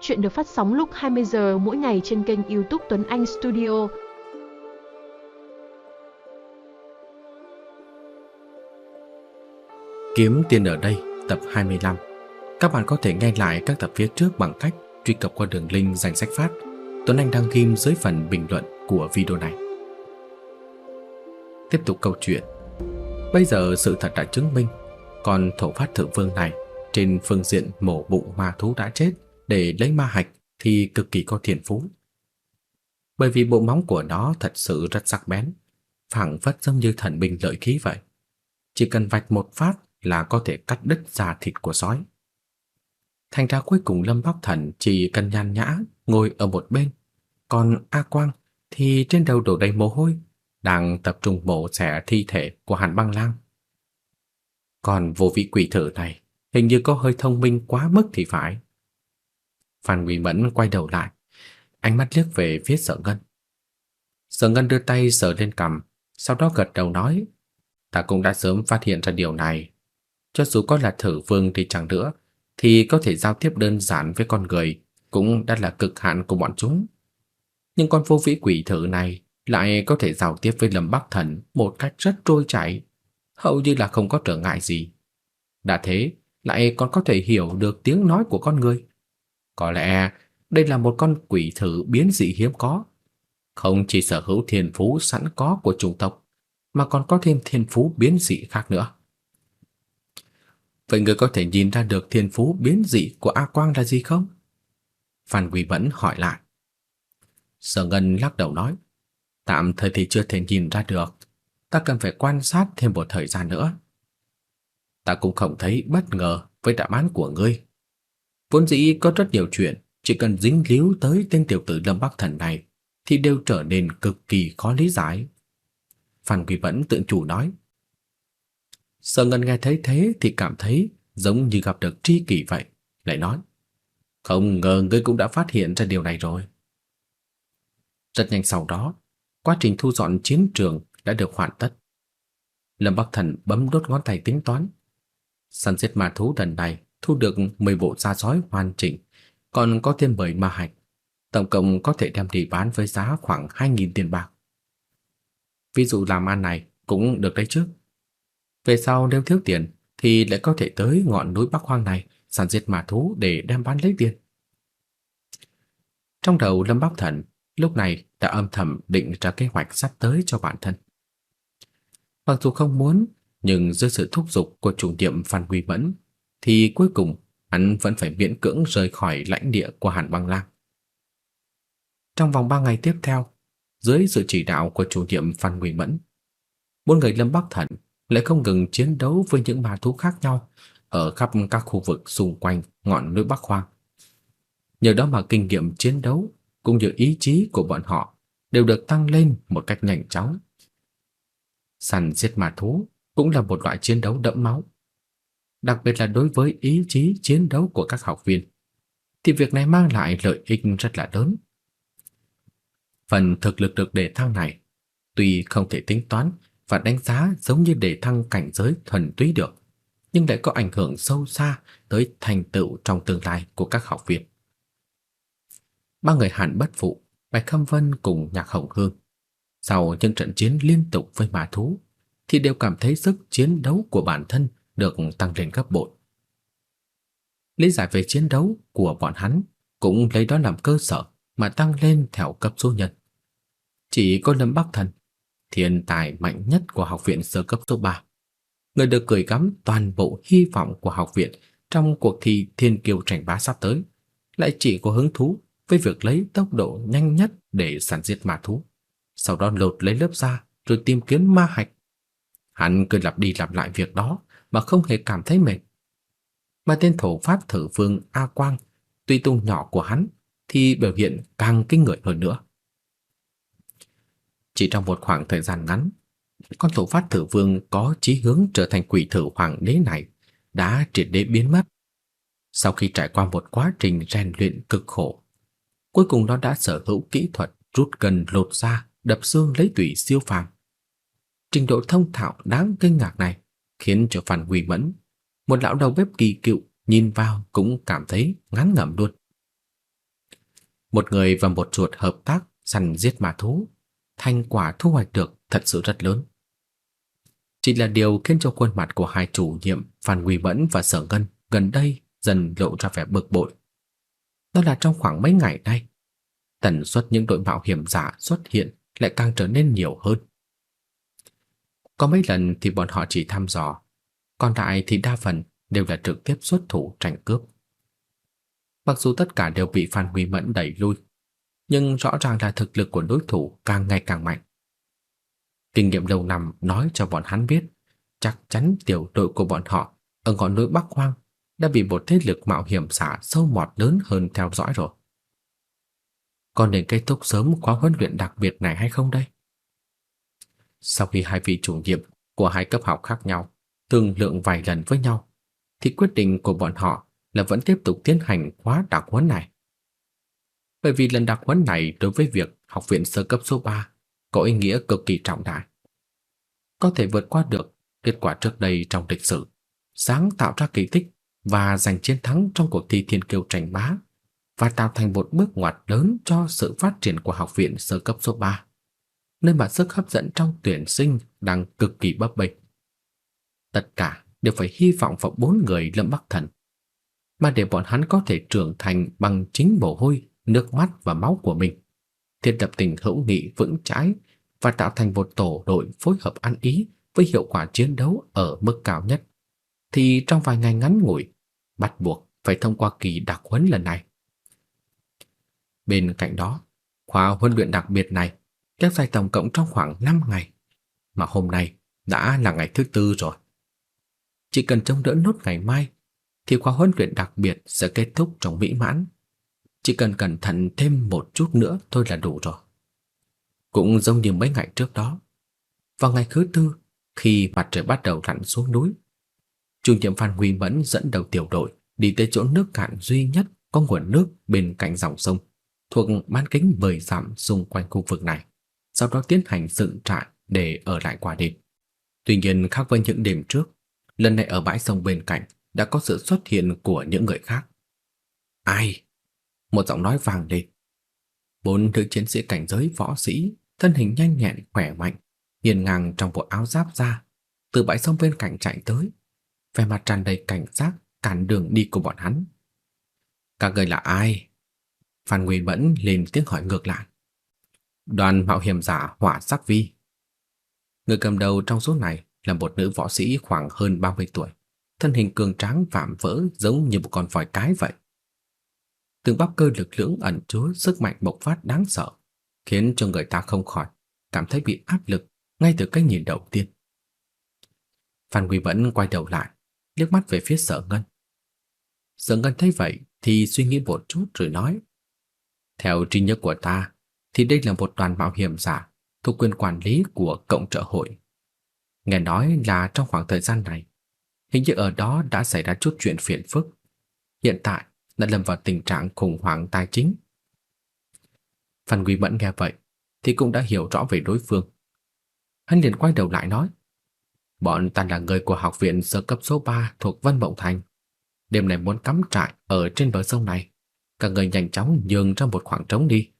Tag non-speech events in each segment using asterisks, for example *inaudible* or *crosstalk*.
Chuyện được phát sóng lúc 20 giờ mỗi ngày trên kênh YouTube Tuấn Anh Studio. Kiếm tiền ở đây, tập 25. Các bạn có thể nghe lại các tập phía trước bằng cách truy cập qua đường link danh sách phát Tuấn Anh đăng ghim dưới phần bình luận của video này. Tiếp tục câu chuyện. Bây giờ sự thật đã chứng minh, con thổ phát thượng vương này trên phương diện mổ bụng ma thú đã chết để lấy ma hạch thì cực kỳ có thiên phú. Bởi vì bộ móng của nó thật sự rất sắc bén, phảng phất giống như thần binh lợi khí vậy. Chỉ cần vạch một phát là có thể cắt đứt da thịt của sói. Thành ra cuối cùng Lâm Bắc Thần chỉ cần nhàn nhã ngồi ở một bên, còn A Quang thì trên đầu đổ đầy mồ hôi, đang tập trung mổ xẻ thi thể của Hàn Băng Lang. Còn vô vị quỷ thử này hình như có hơi thông minh quá mức thì phải. Phan Quỳ Mẫn quay đầu lại, ánh mắt liếc về phía Sở Ngân. Sở Ngân đưa tay sờ lên cằm, sau đó gật đầu nói: "Ta cũng đã sớm phát hiện ra điều này, cho dù có là thử vương thì chẳng nữa, thì có thể giao tiếp đơn giản với con người cũng đã là cực hạn của bọn chúng. Nhưng con vô vĩ quỷ thử này lại có thể giao tiếp với Lâm Bắc Thần một cách rất trôi chảy, hầu như là không có trở ngại gì. Đã thế, lại còn có thể hiểu được tiếng nói của con người. Có lẽ đây là một con quỷ thử biến dị hiếm có, không chỉ sở hữu thiên phú sẵn có của chủng tộc, mà còn có thêm thiên phú biến dị khác nữa. Vậy người có thể nhìn ra được thiên phú biến dị của A Quang là gì không? Phan Quỳ vẫn hỏi lại. Sở Ngân lắc đầu nói, tạm thời thì chưa thể nhìn ra được, ta cần phải quan sát thêm một thời gian nữa. Ta cũng không thấy bất ngờ với đáp án của ngươi. Vốn dĩ có rất nhiều chuyện, chỉ cần dính líu tới tên tiểu tử Lâm Bắc Thần này thì đều trở nên cực kỳ khó lý giải. Phan Quỳ vẫn tự chủ nói. Sở Ngân nghe thấy thế thì cảm thấy giống như gặp được tri kỷ vậy, lại nói: "Không ngờ ngươi cũng đã phát hiện ra điều này rồi." Rất nhanh sau đó, quá trình thu dọn chiến trường đã được hoàn tất. Lâm Bắc Thần bấm đốt ngón tay tính toán. Săn giết ma thú lần này thu được 10 bộ da sói hoàn chỉnh, còn có thêm 7 ma hạch. Tổng cộng có thể đem đi bán với giá khoảng 2.000 tiền bạc. Ví dụ làm ăn này cũng được đấy chứ. Về sau nếu thiếu tiền thì lại có thể tới ngọn núi Bắc Hoang này săn giết ma thú để đem bán lấy tiền. Trong đầu Lâm Bắc Thần lúc này đã âm thầm định ra kế hoạch sắp tới cho bản thân. Mặc dù không muốn, nhưng dưới sự thúc giục của chủ tiệm Phan Quy Mẫn, thì cuối cùng hắn vẫn phải miễn cưỡng rời khỏi lãnh địa của Hàn Băng Lang. Trong vòng 3 ngày tiếp theo, dưới sự chỉ đạo của chủ nhiệm Phan Nguyên Mẫn, bốn người Lâm Bắc Thần lại không ngừng chiến đấu với những ma thú khác nhau ở khắp các khu vực xung quanh ngọn núi Bắc Hoang. Nhờ đó mà kinh nghiệm chiến đấu cũng như ý chí của bọn họ đều được tăng lên một cách nhanh chóng. Săn giết ma thú cũng là một loại chiến đấu đẫm máu. Đặc biệt là đối với ý chí chiến đấu của các học viên, thì việc này mang lại lợi ích rất là lớn. Phần thực lực được đề thăng này tuy không thể tính toán và đánh giá giống như đề thăng cảnh giới thuần túy được, nhưng lại có ảnh hưởng sâu xa tới thành tựu trong tương lai của các học viên. Ba người Hàn Bất Phụ, Bạch Khâm Vân cùng Nhạc Hồng Hương, sau những trận chiến liên tục với ma thú, thì đều cảm thấy sức chiến đấu của bản thân được tăng lên gấp bội. Lý giải về chiến đấu của bọn hắn cũng lấy đó làm cơ sở mà tăng lên theo cấp số nhân. Chỉ có Lâm Bắc Thần, thiên tài mạnh nhất của học viện sơ cấp số 3, người được gửi gắm toàn bộ hy vọng của học viện trong cuộc thi thiên kiêu tranh bá sắp tới, lại chỉ có hứng thú với việc lấy tốc độ nhanh nhất để săn giết ma thú, sau đó lột lấy lớp da rồi tìm kiếm ma hạch. Hắn cứ lặp đi lặp lại việc đó mà không hề cảm thấy mệt. Mà tên thổ pháp thử vương A Quang, tuy tung nhỏ của hắn thì biểu hiện càng kinh người hơn nữa. Chỉ trong một khoảng thời gian ngắn, con thổ phát thử vương có chí hướng trở thành quỷ thử hoàng đế này đã triệt để biến mất. Sau khi trải qua một quá trình rèn luyện cực khổ, cuối cùng nó đã sở hữu kỹ thuật rút gần lột da, đập xương lấy tủy siêu phàm. Trình độ thông thạo đáng kinh ngạc này khiến cho Phan Huy Mẫn, một lão đầu bếp kỳ cựu, nhìn vào cũng cảm thấy ngán ngẩm luôn. một người và một chuột hợp tác săn giết ma thú, thành quả thu hoạch được thật sự rất lớn. Chỉ là điều khiến cho khuôn mặt của hai chủ nhiệm Phan Huy Mẫn và Sở Ngân gần đây dần lộ ra vẻ bực bội. Đó là trong khoảng mấy ngày nay, tần suất những đội mạo hiểm giả xuất hiện lại càng trở nên nhiều hơn. Có mấy lần thì bọn họ chỉ thăm dò, còn lại thì đa phần đều là trực tiếp xuất thủ tranh cướp. Mặc dù tất cả đều bị Phan Huy Mẫn đẩy lui, nhưng rõ ràng là thực lực của đối thủ càng ngày càng mạnh. Kinh nghiệm lâu năm nói cho bọn hắn biết, chắc chắn tiểu đội của bọn họ ở ngọn núi Bắc Hoang đã bị một thế lực mạo hiểm xả sâu mọt lớn hơn theo dõi rồi. Còn nên kết thúc sớm khóa huấn luyện đặc biệt này hay không đây? Sau khi hai vị chủ nhiệm của hai cấp học khác nhau thương lượng vài lần với nhau, thì quyết định của bọn họ là vẫn tiếp tục tiến hành khóa đặc huấn này. Bởi vì lần đặc huấn này đối với việc học viện sơ cấp số 3 có ý nghĩa cực kỳ trọng đại. Có thể vượt qua được kết quả trước đây trong lịch sử, sáng tạo ra kỳ tích và giành chiến thắng trong cuộc thi thiên kiêu tranh bá và tạo thành một bước ngoặt lớn cho sự phát triển của học viện sơ cấp số 3, nơi mà sức hấp dẫn trong tuyển sinh đang cực kỳ bấp bênh. Tất cả đều phải hy vọng vào bốn người Lâm Bắc Thần, mà để bọn hắn có thể trưởng thành bằng chính mồ hôi, nước mắt và máu của mình, thiết lập tình hữu nghị vững chãi và tạo thành một tổ đội phối hợp ăn ý với hiệu quả chiến đấu ở mức cao nhất, thì trong vài ngày ngắn ngủi, bắt buộc phải thông qua kỳ đặc huấn lần này. Bên cạnh đó, khóa huấn luyện đặc biệt này kéo dài tổng cộng trong khoảng 5 ngày, mà hôm nay đã là ngày thứ tư rồi. Chỉ cần chống đỡ nốt ngày mai thì khóa huấn luyện đặc biệt sẽ kết thúc trong mỹ mãn. Chỉ cần cẩn thận thêm một chút nữa thôi là đủ rồi. Cũng giống như mấy ngày trước đó. Vào ngày thứ tư, khi mặt trời bắt đầu lặn xuống núi, chủ nhiệm Phan Huy Mẫn dẫn đầu tiểu đội đi tới chỗ nước cạn duy nhất có nguồn nước bên cạnh dòng sông, thuộc bán kính 10 dặm xung quanh khu vực này. Sau đó tiến hành dựng trại để ở lại qua đêm. Tuy nhiên khác với những đêm trước, lần này ở bãi sông bên cạnh đã có sự xuất hiện của những người khác. Ai? Một giọng nói vang lên. Bốn nữ chiến sĩ cảnh giới võ sĩ, thân hình nhanh nhẹn khỏe mạnh, hiền ngang trong bộ áo giáp da, từ bãi sông bên cạnh chạy tới, vẻ mặt tràn đầy cảnh giác cản đường đi của bọn hắn. Các người là ai? Phan Nguyên Mẫn lên tiếng hỏi ngược lại. Đoàn mạo hiểm giả Hỏa Sắc Vi. Người cầm đầu trong số này là một nữ võ sĩ khoảng hơn 30 tuổi, thân hình cường tráng vạm vỡ giống như một con voi cái vậy. Từng bắp cơ lực lưỡng ẩn chứa sức mạnh bộc phát đáng sợ, khiến cho người ta không khỏi cảm thấy bị áp lực ngay từ cái nhìn đầu tiên. Phan Quý vẫn quay đầu lại, liếc mắt về phía Sở Ngân. Sở Ngân thấy vậy thì suy nghĩ một chút rồi nói: "Theo trí nhớ của ta, thì đây là một đoàn mạo hiểm giả thuộc quyền quản lý của cộng trợ hội. Nghe nói là trong khoảng thời gian này, hình như ở đó đã xảy ra chút chuyện phiền phức. Hiện tại đã lâm vào tình trạng khủng hoảng tài chính. Phan Quý Mẫn nghe vậy thì cũng đã hiểu rõ về đối phương. Hắn liền quay đầu lại nói: "Bọn ta là người của học viện sơ cấp số 3 thuộc Vân Mộng Thành. Đêm nay muốn cắm trại ở trên bờ sông này, các người nhanh chóng nhường ra một khoảng trống đi."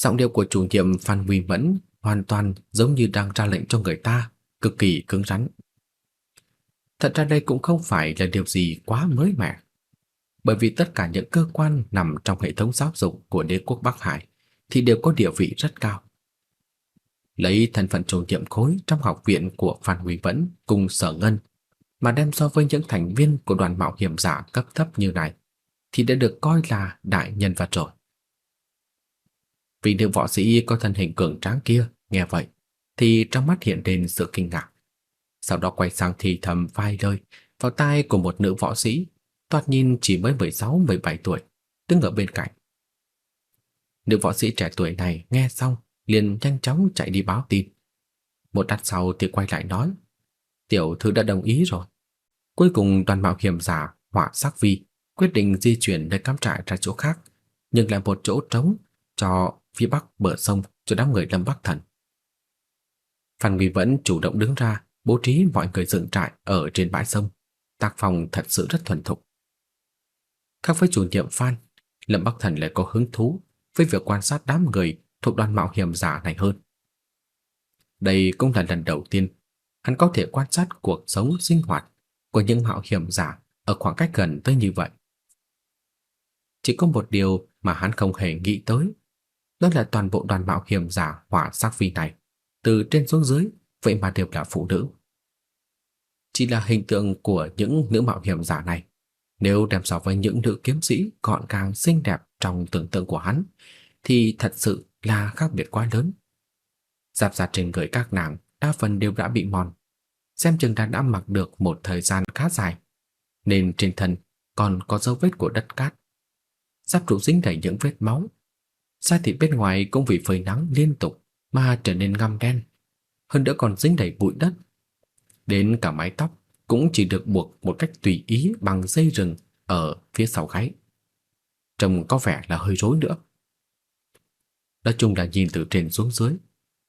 Giọng điệu của chủ nhiệm Phan Huy Mẫn hoàn toàn giống như đang ra lệnh cho người ta, cực kỳ cứng rắn. Thật ra đây cũng không phải là điều gì quá mới mẻ, bởi vì tất cả những cơ quan nằm trong hệ thống giáo dục của đế quốc Bắc Hải thì đều có địa vị rất cao. Lấy thân phận chủ nhiệm khối trong học viện của Phan Huy Mẫn cùng Sở Ngân mà đem so với những thành viên của đoàn mạo hiểm giả cấp thấp như này thì đã được coi là đại nhân vật rồi. Vị nữ võ sĩ có thân hình cường tráng kia nghe vậy thì trong mắt hiện lên sự kinh ngạc. Sau đó quay sang thì thầm vài lời vào tai của một nữ võ sĩ, toát nhìn chỉ mới 16-17 tuổi, đứng ở bên cạnh. Nữ võ sĩ trẻ tuổi này nghe xong liền nhanh chóng chạy đi báo tin. Một lát sau thì quay lại nói, tiểu thư đã đồng ý rồi. Cuối cùng đoàn mạo hiểm giả Hỏa Sắc Vi quyết định di chuyển nơi cắm trại ra chỗ khác, nhưng lại một chỗ trống cho phía bắc bờ sông cho đám người Lâm Bắc Thần. Phan Nguy vẫn chủ động đứng ra bố trí mọi người dựng trại ở trên bãi sông, tác phong thật sự rất thuần thục. Khác với chủ nhiệm Phan, Lâm Bắc Thần lại có hứng thú với việc quan sát đám người thuộc đoàn mạo hiểm giả này hơn. Đây cũng là lần đầu tiên hắn có thể quan sát cuộc sống sinh hoạt của những mạo hiểm giả ở khoảng cách gần tới như vậy. Chỉ có một điều mà hắn không hề nghĩ tới, đó là toàn bộ đoàn mạo hiểm giả hỏa sắc phi này, từ trên xuống dưới, vậy mà đều là phụ nữ. Chỉ là hình tượng của những nữ mạo hiểm giả này, nếu đem so với những nữ kiếm sĩ gọn gàng xinh đẹp trong tưởng tượng của hắn, thì thật sự là khác biệt quá lớn. Giáp da trên người các nàng đa phần đều đã bị mòn, xem chừng đã đã mặc được một thời gian khá dài, nên trên thân còn có dấu vết của đất cát. Giáp trụ dính đầy những vết máu. Da thịt bên ngoài cũng vì phơi nắng liên tục mà trở nên ngăm đen, hơn nữa còn dính đầy bụi đất. Đến cả mái tóc cũng chỉ được buộc một cách tùy ý bằng dây rừng ở phía sau gáy. Trông có vẻ là hơi rối nữa. Nói chung là nhìn từ trên xuống dưới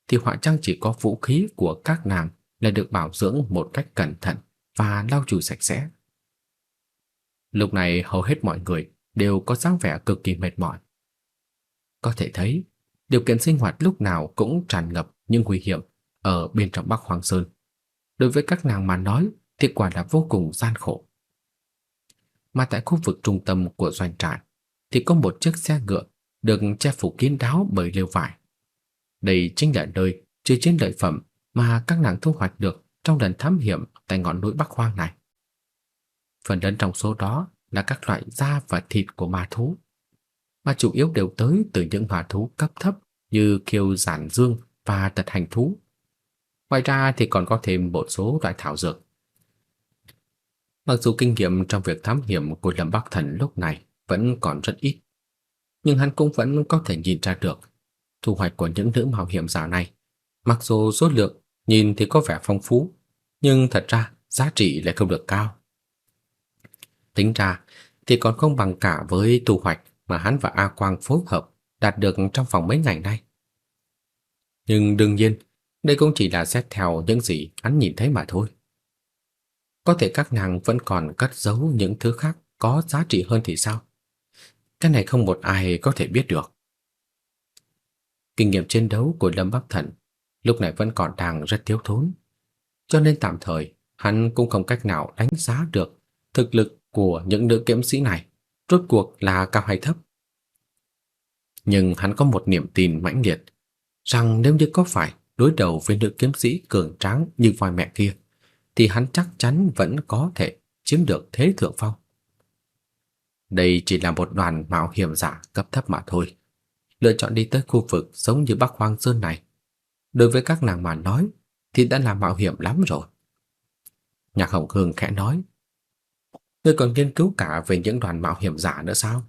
thì họa trang chỉ có vũ khí của các nàng là được bảo dưỡng một cách cẩn thận và lau chùi sạch sẽ. Lúc này hầu hết mọi người đều có dáng vẻ cực kỳ mệt mỏi. Có thể thấy, điều kiện sinh hoạt lúc nào cũng tràn ngập những nguy hiểm ở bên trong Bắc Hoàng Sơn. Đối với các nàng mà nói thì quả là vô cùng gian khổ. Mà tại khu vực trung tâm của doanh trại thì có một chiếc xe ngựa được che phủ kín đáo bởi lều vải. Đây chính là nơi chứa chiến lợi phẩm mà các nàng thu hoạch được trong lần thám hiểm tại ngọn núi Bắc Hoang này. Phần lớn trong số đó là các loại da và thịt của ma thú, mà chủ yếu đều tới từ những hỏa thú cấp thấp như kiêu giản dương và tật hành thú. Ngoài ra thì còn có thêm một số loại thảo dược. Mặc dù kinh nghiệm trong việc thám hiểm của Lâm Bắc Thần lúc này vẫn còn rất ít, nhưng hắn cũng vẫn có thể nhìn ra được thu hoạch của những nữ mạo hiểm giả này. Mặc dù số lượng nhìn thì có vẻ phong phú, nhưng thật ra giá trị lại không được cao. Tính ra thì còn không bằng cả với thu hoạch mà hắn và A Quang phối hợp đạt được trong vòng mấy ngày nay. Nhưng đương nhiên, đây cũng chỉ là xét theo những gì hắn nhìn thấy mà thôi. Có thể các nàng vẫn còn cất giấu những thứ khác có giá trị hơn thì sao? Cái này không một ai có thể biết được. Kinh nghiệm chiến đấu của Lâm Bắc Thần lúc này vẫn còn đang rất thiếu thốn, cho nên tạm thời hắn cũng không cách nào đánh giá được thực lực của những nữ kiếm sĩ này rốt cuộc là cao hay thấp. Nhưng hắn có một niềm tin mãnh liệt rằng nếu như có phải đối đầu với nữ kiếm sĩ cường tráng như voi mẹ kia, thì hắn chắc chắn vẫn có thể chiếm được thế thượng phong. Đây chỉ là một đoàn mạo hiểm giả cấp thấp mà thôi. Lựa chọn đi tới khu vực giống như Bắc Hoang Sơn này, đối với các nàng mà nói thì đã là mạo hiểm lắm rồi. Nhạc Hồng Hương khẽ nói, Ngươi còn nghiên cứu cả về những đoàn mạo hiểm giả nữa sao?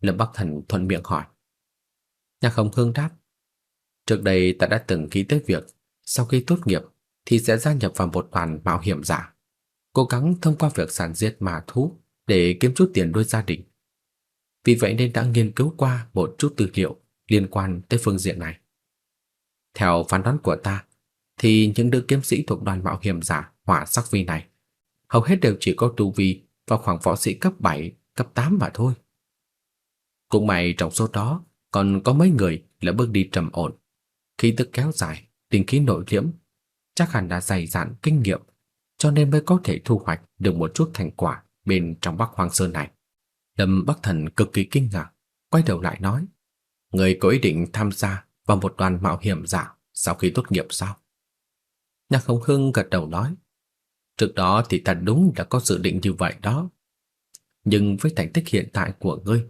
Lâm Bắc Thần thuận miệng hỏi. Nhạc Hồng Hương đáp, Trước đây ta đã từng ký tới việc sau khi tốt nghiệp thì sẽ gia nhập vào một đoàn mạo hiểm giả, cố gắng thông qua việc sản giết ma thú để kiếm chút tiền nuôi gia đình. Vì vậy nên đã nghiên cứu qua một chút tư liệu liên quan tới phương diện này. Theo phán đoán của ta, thì những đứa kiếm sĩ thuộc đoàn mạo hiểm giả hỏa sắc vi này hầu hết đều chỉ có tu vi vào khoảng võ sĩ cấp 7, cấp 8 mà thôi. Cũng may trong số đó còn có mấy người là bước đi trầm ổn, khí tức kéo dài, tinh khí nội liễm, chắc hẳn đã dày dặn kinh nghiệm, cho nên mới có thể thu hoạch được một chút thành quả bên trong Bắc Hoang Sơn này. Lâm Bắc Thần cực kỳ kinh ngạc, quay đầu lại nói: "Người có ý định tham gia vào một đoàn mạo hiểm giả sau khi tốt nghiệp sao?" Nhạc Hồng Hưng gật đầu nói: Trước đó thì ta đúng là có dự định như vậy đó. Nhưng với thành tích hiện tại của ngươi,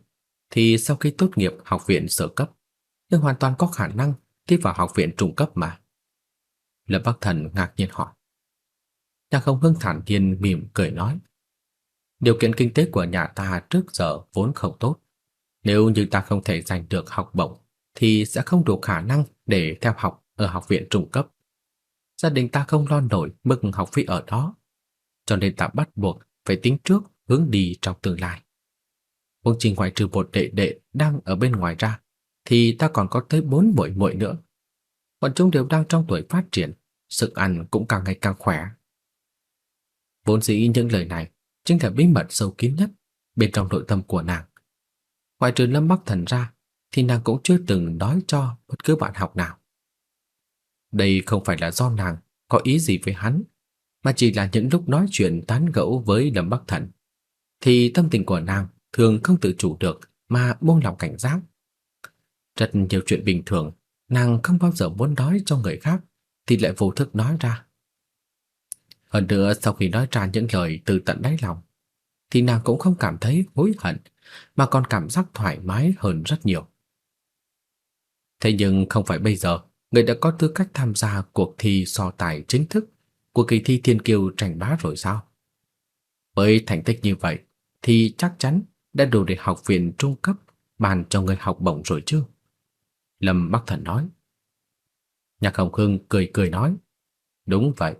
thì sau khi tốt nghiệp học viện sở cấp, ngươi hoàn toàn có khả năng thi vào học viện trung cấp mà. Lâm Bắc Thần ngạc nhiên hỏi. Nhà không hưng thản nhiên mỉm cười nói. Điều kiện kinh tế của nhà ta trước giờ vốn không tốt. Nếu như ta không thể giành được học bổng, thì sẽ không đủ khả năng để theo học ở học viện trung cấp gia đình ta không lo nổi mức học phí ở đó, cho nên ta bắt buộc phải tính trước hướng đi trong tương lai. Huống chi ngoại trừ một đệ đệ đang ở bên ngoài ra, thì ta còn có tới bốn muội muội nữa. Bọn chúng đều đang trong tuổi phát triển, sức ăn cũng càng ngày càng khỏe. Vốn dĩ những lời này chính là bí mật sâu kín nhất bên trong nội tâm của nàng. Ngoài trừ Lâm Bắc Thần ra, thì nàng cũng chưa từng nói cho bất cứ bạn học nào. Đây không phải là do nàng có ý gì với hắn, mà chỉ là những lúc nói chuyện tán gẫu với Lâm Bắc Thần, thì tâm tình của nàng thường không tự chủ được mà buông lòng cảnh giác. Rất nhiều chuyện bình thường, nàng không bao giờ muốn nói cho người khác thì lại vô thức nói ra. Hơn nữa sau khi nói ra những lời từ tận đáy lòng, thì nàng cũng không cảm thấy hối hận, mà còn cảm giác thoải mái hơn rất nhiều. Thế nhưng không phải bây giờ, người đã có tư cách tham gia cuộc thi so tài chính thức của kỳ thi Thiên kiều tranh bá rồi sao? Với thành tích như vậy thì chắc chắn đã đủ để học viện trung cấp bàn cho người học bổng rồi chứ? Lâm Bắc Thần nói. Nhạc Hồng Hưng cười cười nói. Đúng vậy,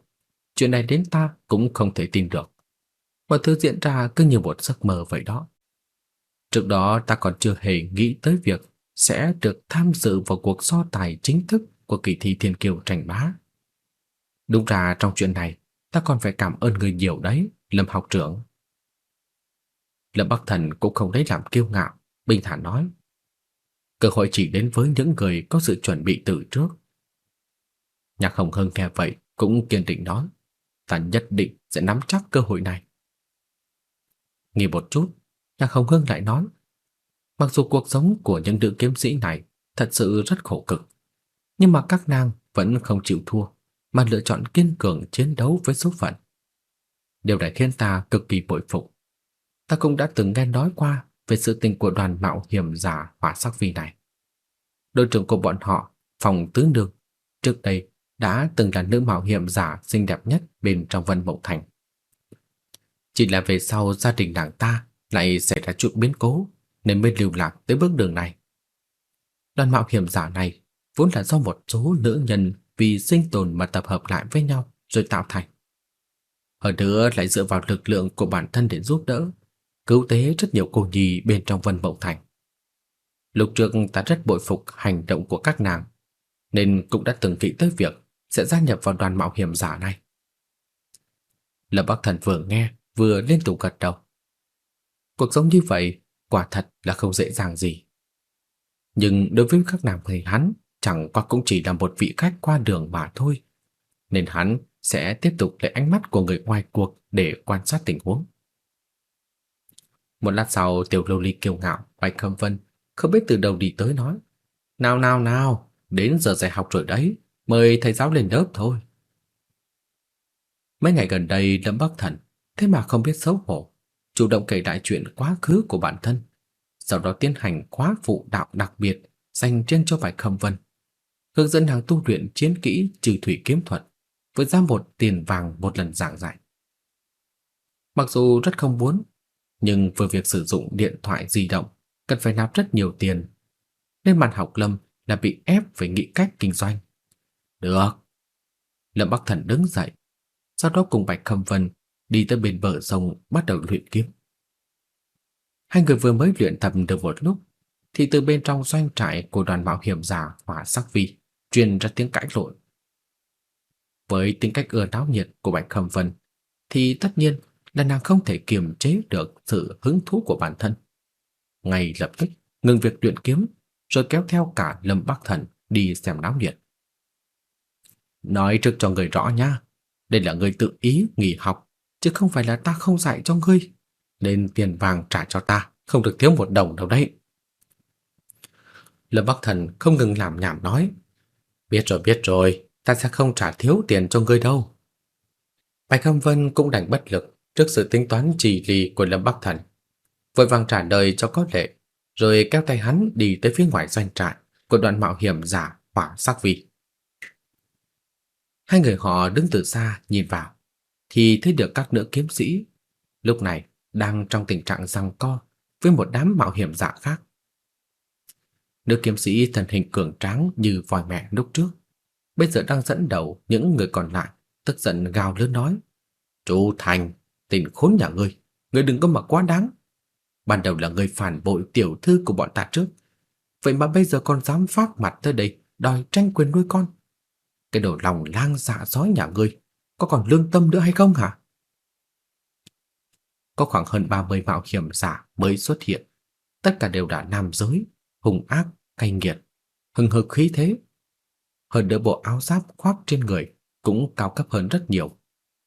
chuyện này đến ta cũng không thể tin được. Mọi thứ diễn ra cứ như một giấc mơ vậy đó. Trước đó ta còn chưa hề nghĩ tới việc sẽ được tham dự vào cuộc so tài chính thức của kỳ thi Thiên Kiều tranh bá. Đúng ra trong chuyện này, ta còn phải cảm ơn người nhiều đấy, Lâm học trưởng. Lâm Bắc Thần cũng không lấy làm kiêu ngạo, bình thản nói. Cơ hội chỉ đến với những người có sự chuẩn bị từ trước. Nhạc Hồng Hưng nghe vậy cũng kiên định nói, ta nhất định sẽ nắm chắc cơ hội này. Nghỉ một chút, Nhạc Hồng Hưng lại nói, mặc dù cuộc sống của những nữ kiếm sĩ này thật sự rất khổ cực, nhưng mà các nàng vẫn không chịu thua, mà lựa chọn kiên cường chiến đấu với số phận. Điều này khiến ta cực kỳ bội phục. Ta cũng đã từng nghe nói qua về sự tình của đoàn mạo hiểm giả hỏa sắc vi này. Đội trưởng của bọn họ, phòng tứ nương, trước đây đã từng là nữ mạo hiểm giả xinh đẹp nhất bên trong Vân Mộng Thành. Chỉ là về sau gia đình nàng ta lại xảy ra chuyện biến cố nên mới lưu lạc tới bước đường này. Đoàn mạo hiểm giả này vốn là do một số nữ nhân vì sinh tồn mà tập hợp lại với nhau rồi tạo thành. Hơn nữa lại dựa vào lực lượng của bản thân để giúp đỡ, cứu tế rất nhiều cô nhi bên trong Vân Mộng Thành. lục trước ta rất bội phục hành động của các nàng, nên cũng đã từng nghĩ tới việc sẽ gia nhập vào đoàn mạo hiểm giả này. lập Bắc Thần vừa nghe, vừa liên tục gật đầu. Cuộc sống như vậy quả thật là không dễ dàng gì. Nhưng đối với các nàng thì hắn chẳng qua cũng chỉ là một vị khách qua đường mà thôi, nên hắn sẽ tiếp tục lấy ánh mắt của người ngoài cuộc để quan sát tình huống. Một lát sau, Tiểu Lâu Ly kiêu ngạo, Bạch Khâm Vân không biết từ đầu đi tới nói: "Nào nào nào, đến giờ dạy học rồi đấy, mời thầy giáo lên lớp thôi." Mấy ngày gần đây Lâm Bắc Thần thế mà không biết xấu hổ, chủ động kể lại chuyện quá khứ của bản thân, sau đó tiến hành khóa phụ đạo đặc biệt dành riêng cho Bạch Khâm Vân, hướng dẫn nàng tu luyện chiến kỹ trừ thủy kiếm thuật với giá một tiền vàng một lần giảng dạy. Mặc dù rất không muốn, nhưng với việc sử dụng điện thoại di động cần phải nạp rất nhiều tiền, nên mặt học Lâm là bị ép phải nghĩ cách kinh doanh. Được. Lâm Bắc Thần đứng dậy, sau đó cùng Bạch Khâm Vân đi tới bên bờ sông bắt đầu luyện kiếm. Hai người vừa mới luyện tập được một lúc thì từ bên trong doanh trại của đoàn mạo hiểm giả Hỏa Sắc Vi truyền ra tiếng cãi lộn. Với tính cách ưa náo nhiệt của Bạch Khâm Vân thì tất nhiên là nàng không thể kiềm chế được sự hứng thú của bản thân. Ngay lập tức ngừng việc luyện kiếm, rồi kéo theo cả Lâm Bắc Thần đi xem náo nhiệt. Nói trước cho người rõ nha, đây là người tự ý nghỉ học, chứ không phải là ta không dạy cho ngươi. Nên tiền vàng trả cho ta, không được thiếu một đồng đâu đấy. Lâm Bắc Thần không ngừng làm nhảm nói. Biết rồi, biết rồi, ta sẽ không trả thiếu tiền cho ngươi đâu. Bạch Hâm Vân cũng đành bất lực trước sự tính toán trì lì của Lâm Bắc Thần. Vội vàng trả lời cho có lệ, rồi kéo tay hắn đi tới phía ngoài doanh trại của đoàn mạo hiểm giả hỏa sắc vi. Hai người họ đứng từ xa nhìn vào, thì thấy được các nữ kiếm sĩ lúc này đang trong tình trạng giằng co với một đám mạo hiểm giả khác. Nữ kiếm sĩ thần hình cường tráng như voi mẹ lúc trước, bây giờ đang dẫn đầu những người còn lại, tức giận gào lớn nói: "Chu Thành, tên khốn nhà ngươi, ngươi đừng có mà quá đáng. Ban đầu là ngươi phản bội tiểu thư của bọn ta trước, vậy mà bây giờ còn dám phát mặt tới đây đòi tranh quyền nuôi con. Cái đồ lòng lang dạ sói nhà ngươi, có còn lương tâm nữa hay không hả?" Có khoảng hơn 30 mạo hiểm giả mới xuất hiện, tất cả đều đã nam giới, hùng ác, cay nghiệt, hừng hực khí thế. Hơn nữa bộ áo giáp khoác trên người cũng cao cấp hơn rất nhiều,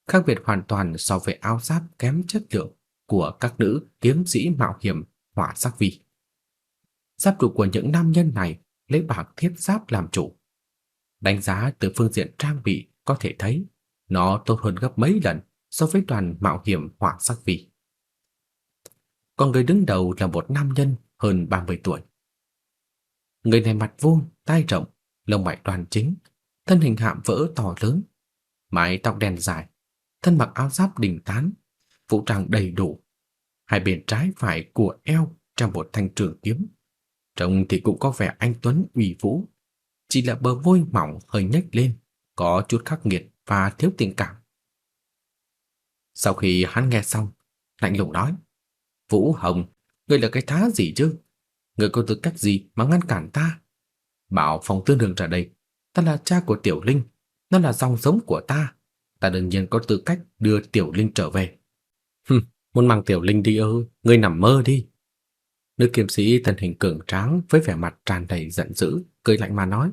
khác biệt hoàn toàn so với áo giáp kém chất lượng của các nữ kiếm sĩ mạo hiểm hỏa sắc vi. Giáp trụ của những nam nhân này lấy bạc thiết giáp làm chủ. Đánh giá từ phương diện trang bị có thể thấy nó tốt hơn gấp mấy lần so với đoàn mạo hiểm hỏa sắc vi. Còn người đứng đầu là một nam nhân hơn 30 tuổi. Người này mặt vuông, tai rộng, lông mày đoan chính, thân hình hạm vỡ to lớn, mái tóc đen dài, thân mặc áo giáp đình tán, vũ trang đầy đủ. Hai bên trái phải của eo trong một thanh trường kiếm. Trông thì cũng có vẻ anh tuấn uy vũ, chỉ là bờ môi mỏng hơi nhếch lên, có chút khắc nghiệt và thiếu tình cảm. Sau khi hắn nghe xong, lạnh lùng nói: "Vũ Hồng, ngươi là cái thá gì chứ? Người có tư cách gì mà ngăn cản ta? Bảo phòng tư đường ra đây, ta là cha của Tiểu Linh, nó là dòng giống của ta, ta đương nhiên có tư cách đưa Tiểu Linh trở về." Hừm, muốn mang Tiểu Linh đi ư? Ngươi nằm mơ đi. Nữ kiếm sĩ thân hình cường tráng với vẻ mặt tràn đầy giận dữ, cười lạnh mà nói.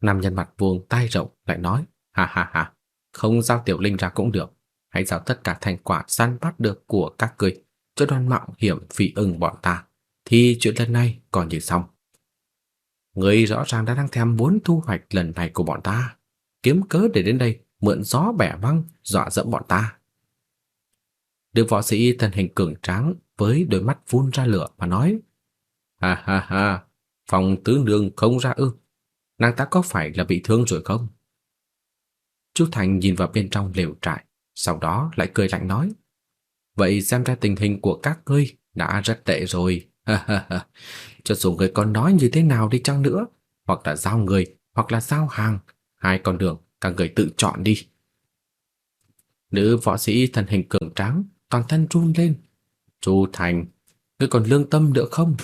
Nam nhân mặt vuông tai rộng lại nói, ha ha ha, không giao Tiểu Linh ra cũng được, hãy giao tất cả thành quả săn bắt được của các ngươi cho đoàn mạo hiểm phi ưng bọn ta, thì chuyện lần này còn như xong. Ngươi rõ ràng đã đang thèm muốn thu hoạch lần này của bọn ta, kiếm cớ để đến đây mượn gió bẻ măng dọa dẫm bọn ta. Được võ sĩ thân hình cường tráng với đôi mắt phun ra lửa mà nói: "Ha ha ha, phòng tứ nương không ra ư? Nàng ta có phải là bị thương rồi không?" Chu Thành nhìn vào bên trong lều trại, sau đó lại cười lạnh nói: "Vậy xem ra tình hình của các ngươi đã rất tệ rồi." *laughs* Cho dù người con nói như thế nào đi chăng nữa, hoặc là giao người, hoặc là giao hàng, hai con đường các người tự chọn đi. Nữ võ sĩ thân hình cường tráng, toàn thân run lên. Chu Thành, ngươi còn lương tâm nữa không?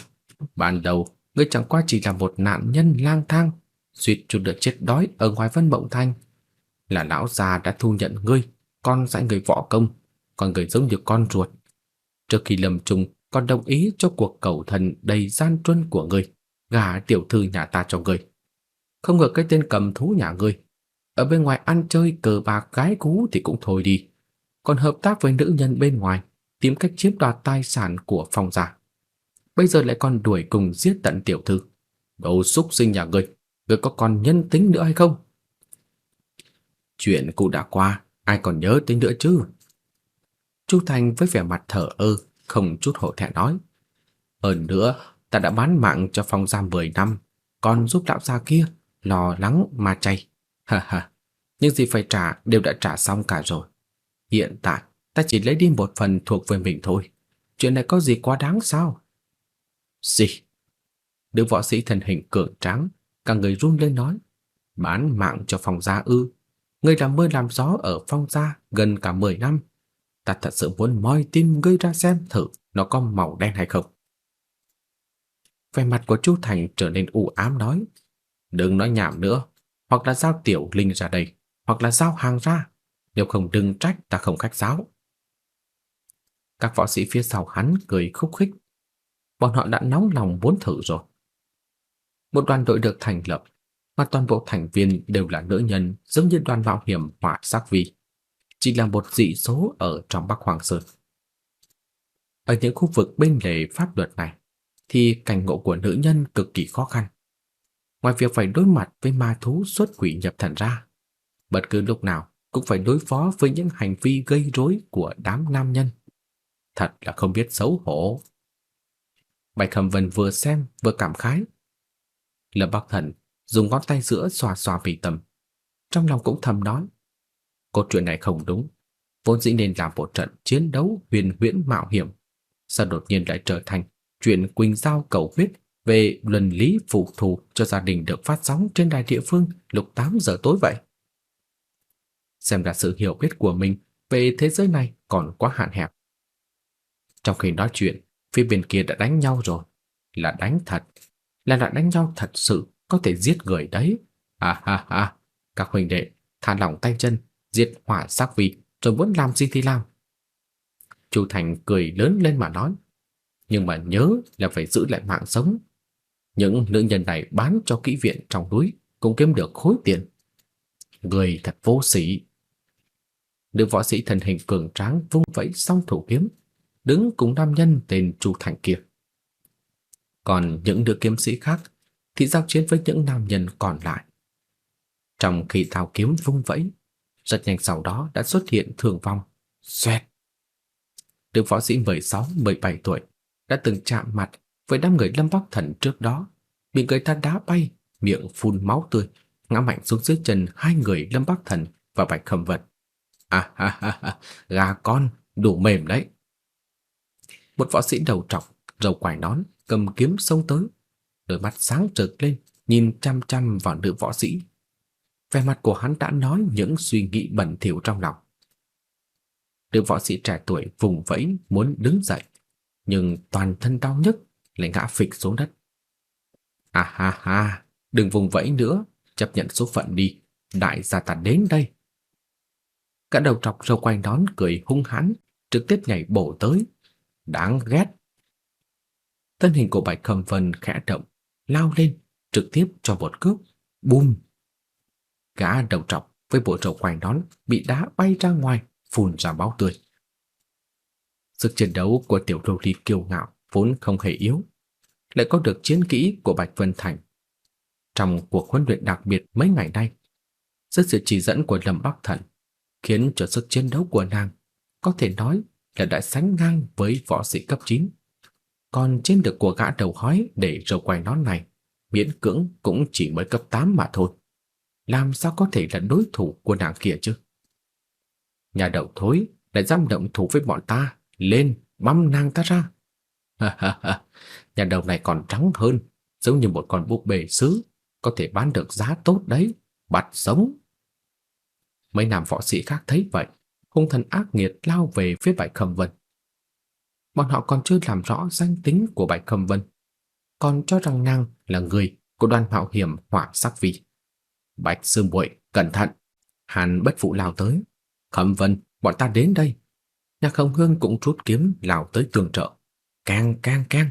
Ban đầu, ngươi chẳng qua chỉ là một nạn nhân lang thang, suýt chút được chết đói ở ngoài Vân Mộng Thành. Là lão già đã thu nhận ngươi, con dạy người võ công, còn người giống như con ruột. Trước khi lâm trùng, còn đồng ý cho cuộc cầu thần đầy gian truân của ngươi, gả tiểu thư nhà ta cho ngươi. Không ngờ cái tên cầm thú nhà ngươi, ở bên ngoài ăn chơi cờ bạc gái cú thì cũng thôi đi, còn hợp tác với nữ nhân bên ngoài, tìm cách chiếm đoạt tài sản của phong gia. Bây giờ lại còn đuổi cùng giết tận tiểu thư. Đồ xúc sinh nhà ngươi, ngươi có còn nhân tính nữa hay không? Chuyện cũ đã qua, ai còn nhớ tính nữa chứ? Chu Thành với vẻ mặt thở ơ, không chút hổ thẹn nói. Hơn nữa, ta đã bán mạng cho phong gia 10 năm, còn giúp lão gia kia lo lắng mà chay. Ha ha, những gì phải trả đều đã trả xong cả rồi. Hiện tại, ta chỉ lấy đi một phần thuộc về mình thôi. Chuyện này có gì quá đáng sao? Gì? Đứa võ sĩ thân hình cường tráng, cả người run lên nói. Bán mạng cho phong gia ư. Ngươi làm mưa làm gió ở phong gia gần cả 10 năm. Ta thật sự muốn moi tim ngươi ra xem thử nó có màu đen hay không. Vẻ mặt của Chu Thành trở nên u ám nói. Đừng nói nhảm nữa. Hoặc là giao tiểu linh ra đây. Hoặc là giao hàng ra. Nếu không đừng trách ta không khách sáo. Các võ sĩ phía sau hắn cười khúc khích. Bọn họ đã nóng lòng muốn thử rồi. Một đoàn đội được thành lập, mà toàn bộ thành viên đều là nữ nhân giống như đoàn mạo hiểm hỏa sắc vi. Chỉ là một dị số ở trong Bắc Hoàng Sơn. Ở những khu vực bên lề pháp luật này, thì cảnh ngộ của nữ nhân cực kỳ khó khăn. Ngoài việc phải đối mặt với ma thú xuất quỷ nhập thần ra, bất cứ lúc nào cũng phải đối phó với những hành vi gây rối của đám nam nhân. Thật là không biết xấu hổ. Bạch hầm Vân vừa xem vừa cảm khái. Lâm Bắc Thần dùng ngón tay giữa xoa xoa vì tâm, Trong lòng cũng thầm nói. Câu chuyện này không đúng. Vốn dĩ nên làm một trận chiến đấu huyền huyễn mạo hiểm. Sao đột nhiên lại trở thành chuyện Quỳnh Giao cầu huyết về luân lý phụ thù cho gia đình được phát sóng trên đài địa phương lúc 8 giờ tối vậy? xem ra sự hiểu biết của mình về thế giới này còn quá hạn hẹp. Trong khi nói chuyện, phía bên kia đã đánh nhau rồi, là đánh thật, là đã đánh nhau thật sự có thể giết người đấy. À ha ha, các huynh đệ, thả lỏng tay chân, giết hỏa xác vị, rồi muốn làm gì thì làm. Chu Thành cười lớn lên mà nói, nhưng mà nhớ là phải giữ lại mạng sống. Những nữ nhân này bán cho kỹ viện trong núi cũng kiếm được khối tiền. Người thật vô sĩ. Nữ võ sĩ thân hình cường tráng vung vẫy song thủ kiếm, đứng cùng nam nhân tên Chu Thành kia. Còn những đứa kiếm sĩ khác thì giao chiến với những nam nhân còn lại. Trong khi thao kiếm vung vẫy, rất nhanh sau đó đã xuất hiện thường vong. Xoẹt! Đứa võ sĩ 16-17 tuổi đã từng chạm mặt với đám người Lâm Bắc Thần trước đó, bị người ta đá bay, miệng phun máu tươi, ngã mạnh xuống dưới chân hai người Lâm Bắc Thần và Bạch Khâm Vật. À ha ha ha, gà con, đủ mềm đấy. Một võ sĩ đầu trọc, râu quải nón, cầm kiếm xông tới, đôi mắt sáng rực lên, nhìn chăm chăm vào nữ võ sĩ. Vẻ mặt của hắn đã nói những suy nghĩ bẩn thỉu trong lòng. Đứa võ sĩ trẻ tuổi vùng vẫy muốn đứng dậy, nhưng toàn thân đau nhức lại ngã phịch xuống đất. À ha ha, đừng vùng vẫy nữa, chấp nhận số phận đi, đại gia ta đến đây. Cả đầu trọc râu quay đón cười hung hãn, trực tiếp nhảy bổ tới. Đáng ghét. Thân hình của Bạch Khâm Vân khẽ động, lao lên, trực tiếp cho một cước. Bùm! Gã đầu trọc với bộ râu quai nón bị đá bay ra ngoài, phun ra máu tươi. Sức chiến đấu của tiểu đô ly kiêu ngạo vốn không hề yếu, lại có được chiến kỹ của Bạch Vân Thành. Trong cuộc huấn luyện đặc biệt mấy ngày nay, dưới sự chỉ dẫn của Lâm Bắc Thần, khiến cho sức chiến đấu của nàng có thể nói là đã sánh ngang với võ sĩ cấp 9. Còn trên được của gã đầu hói để râu quai nón này, miễn cưỡng cũng chỉ mới cấp 8 mà thôi. Làm sao có thể là đối thủ của nàng kia chứ? Nhà đầu thối lại dám động thủ với bọn ta, lên, băm nàng ta ra. Ha ha ha, nhà đầu này còn trắng hơn, giống như một con búp bê sứ, có thể bán được giá tốt đấy, bắt sống. Mấy nam võ sĩ khác thấy vậy, hung thần ác nghiệt lao về phía Bạch Khâm Vân. Bọn họ còn chưa làm rõ danh tính của Bạch Khâm Vân, còn cho rằng nàng là người của đoàn mạo hiểm hỏa sắc vi. Bạch Sư muội cẩn thận, Hàn bất phụ lao tới. Khâm Vân, bọn ta đến đây. Nhạc Không Hương cũng rút kiếm lao tới tường trợ. Càng càng càng.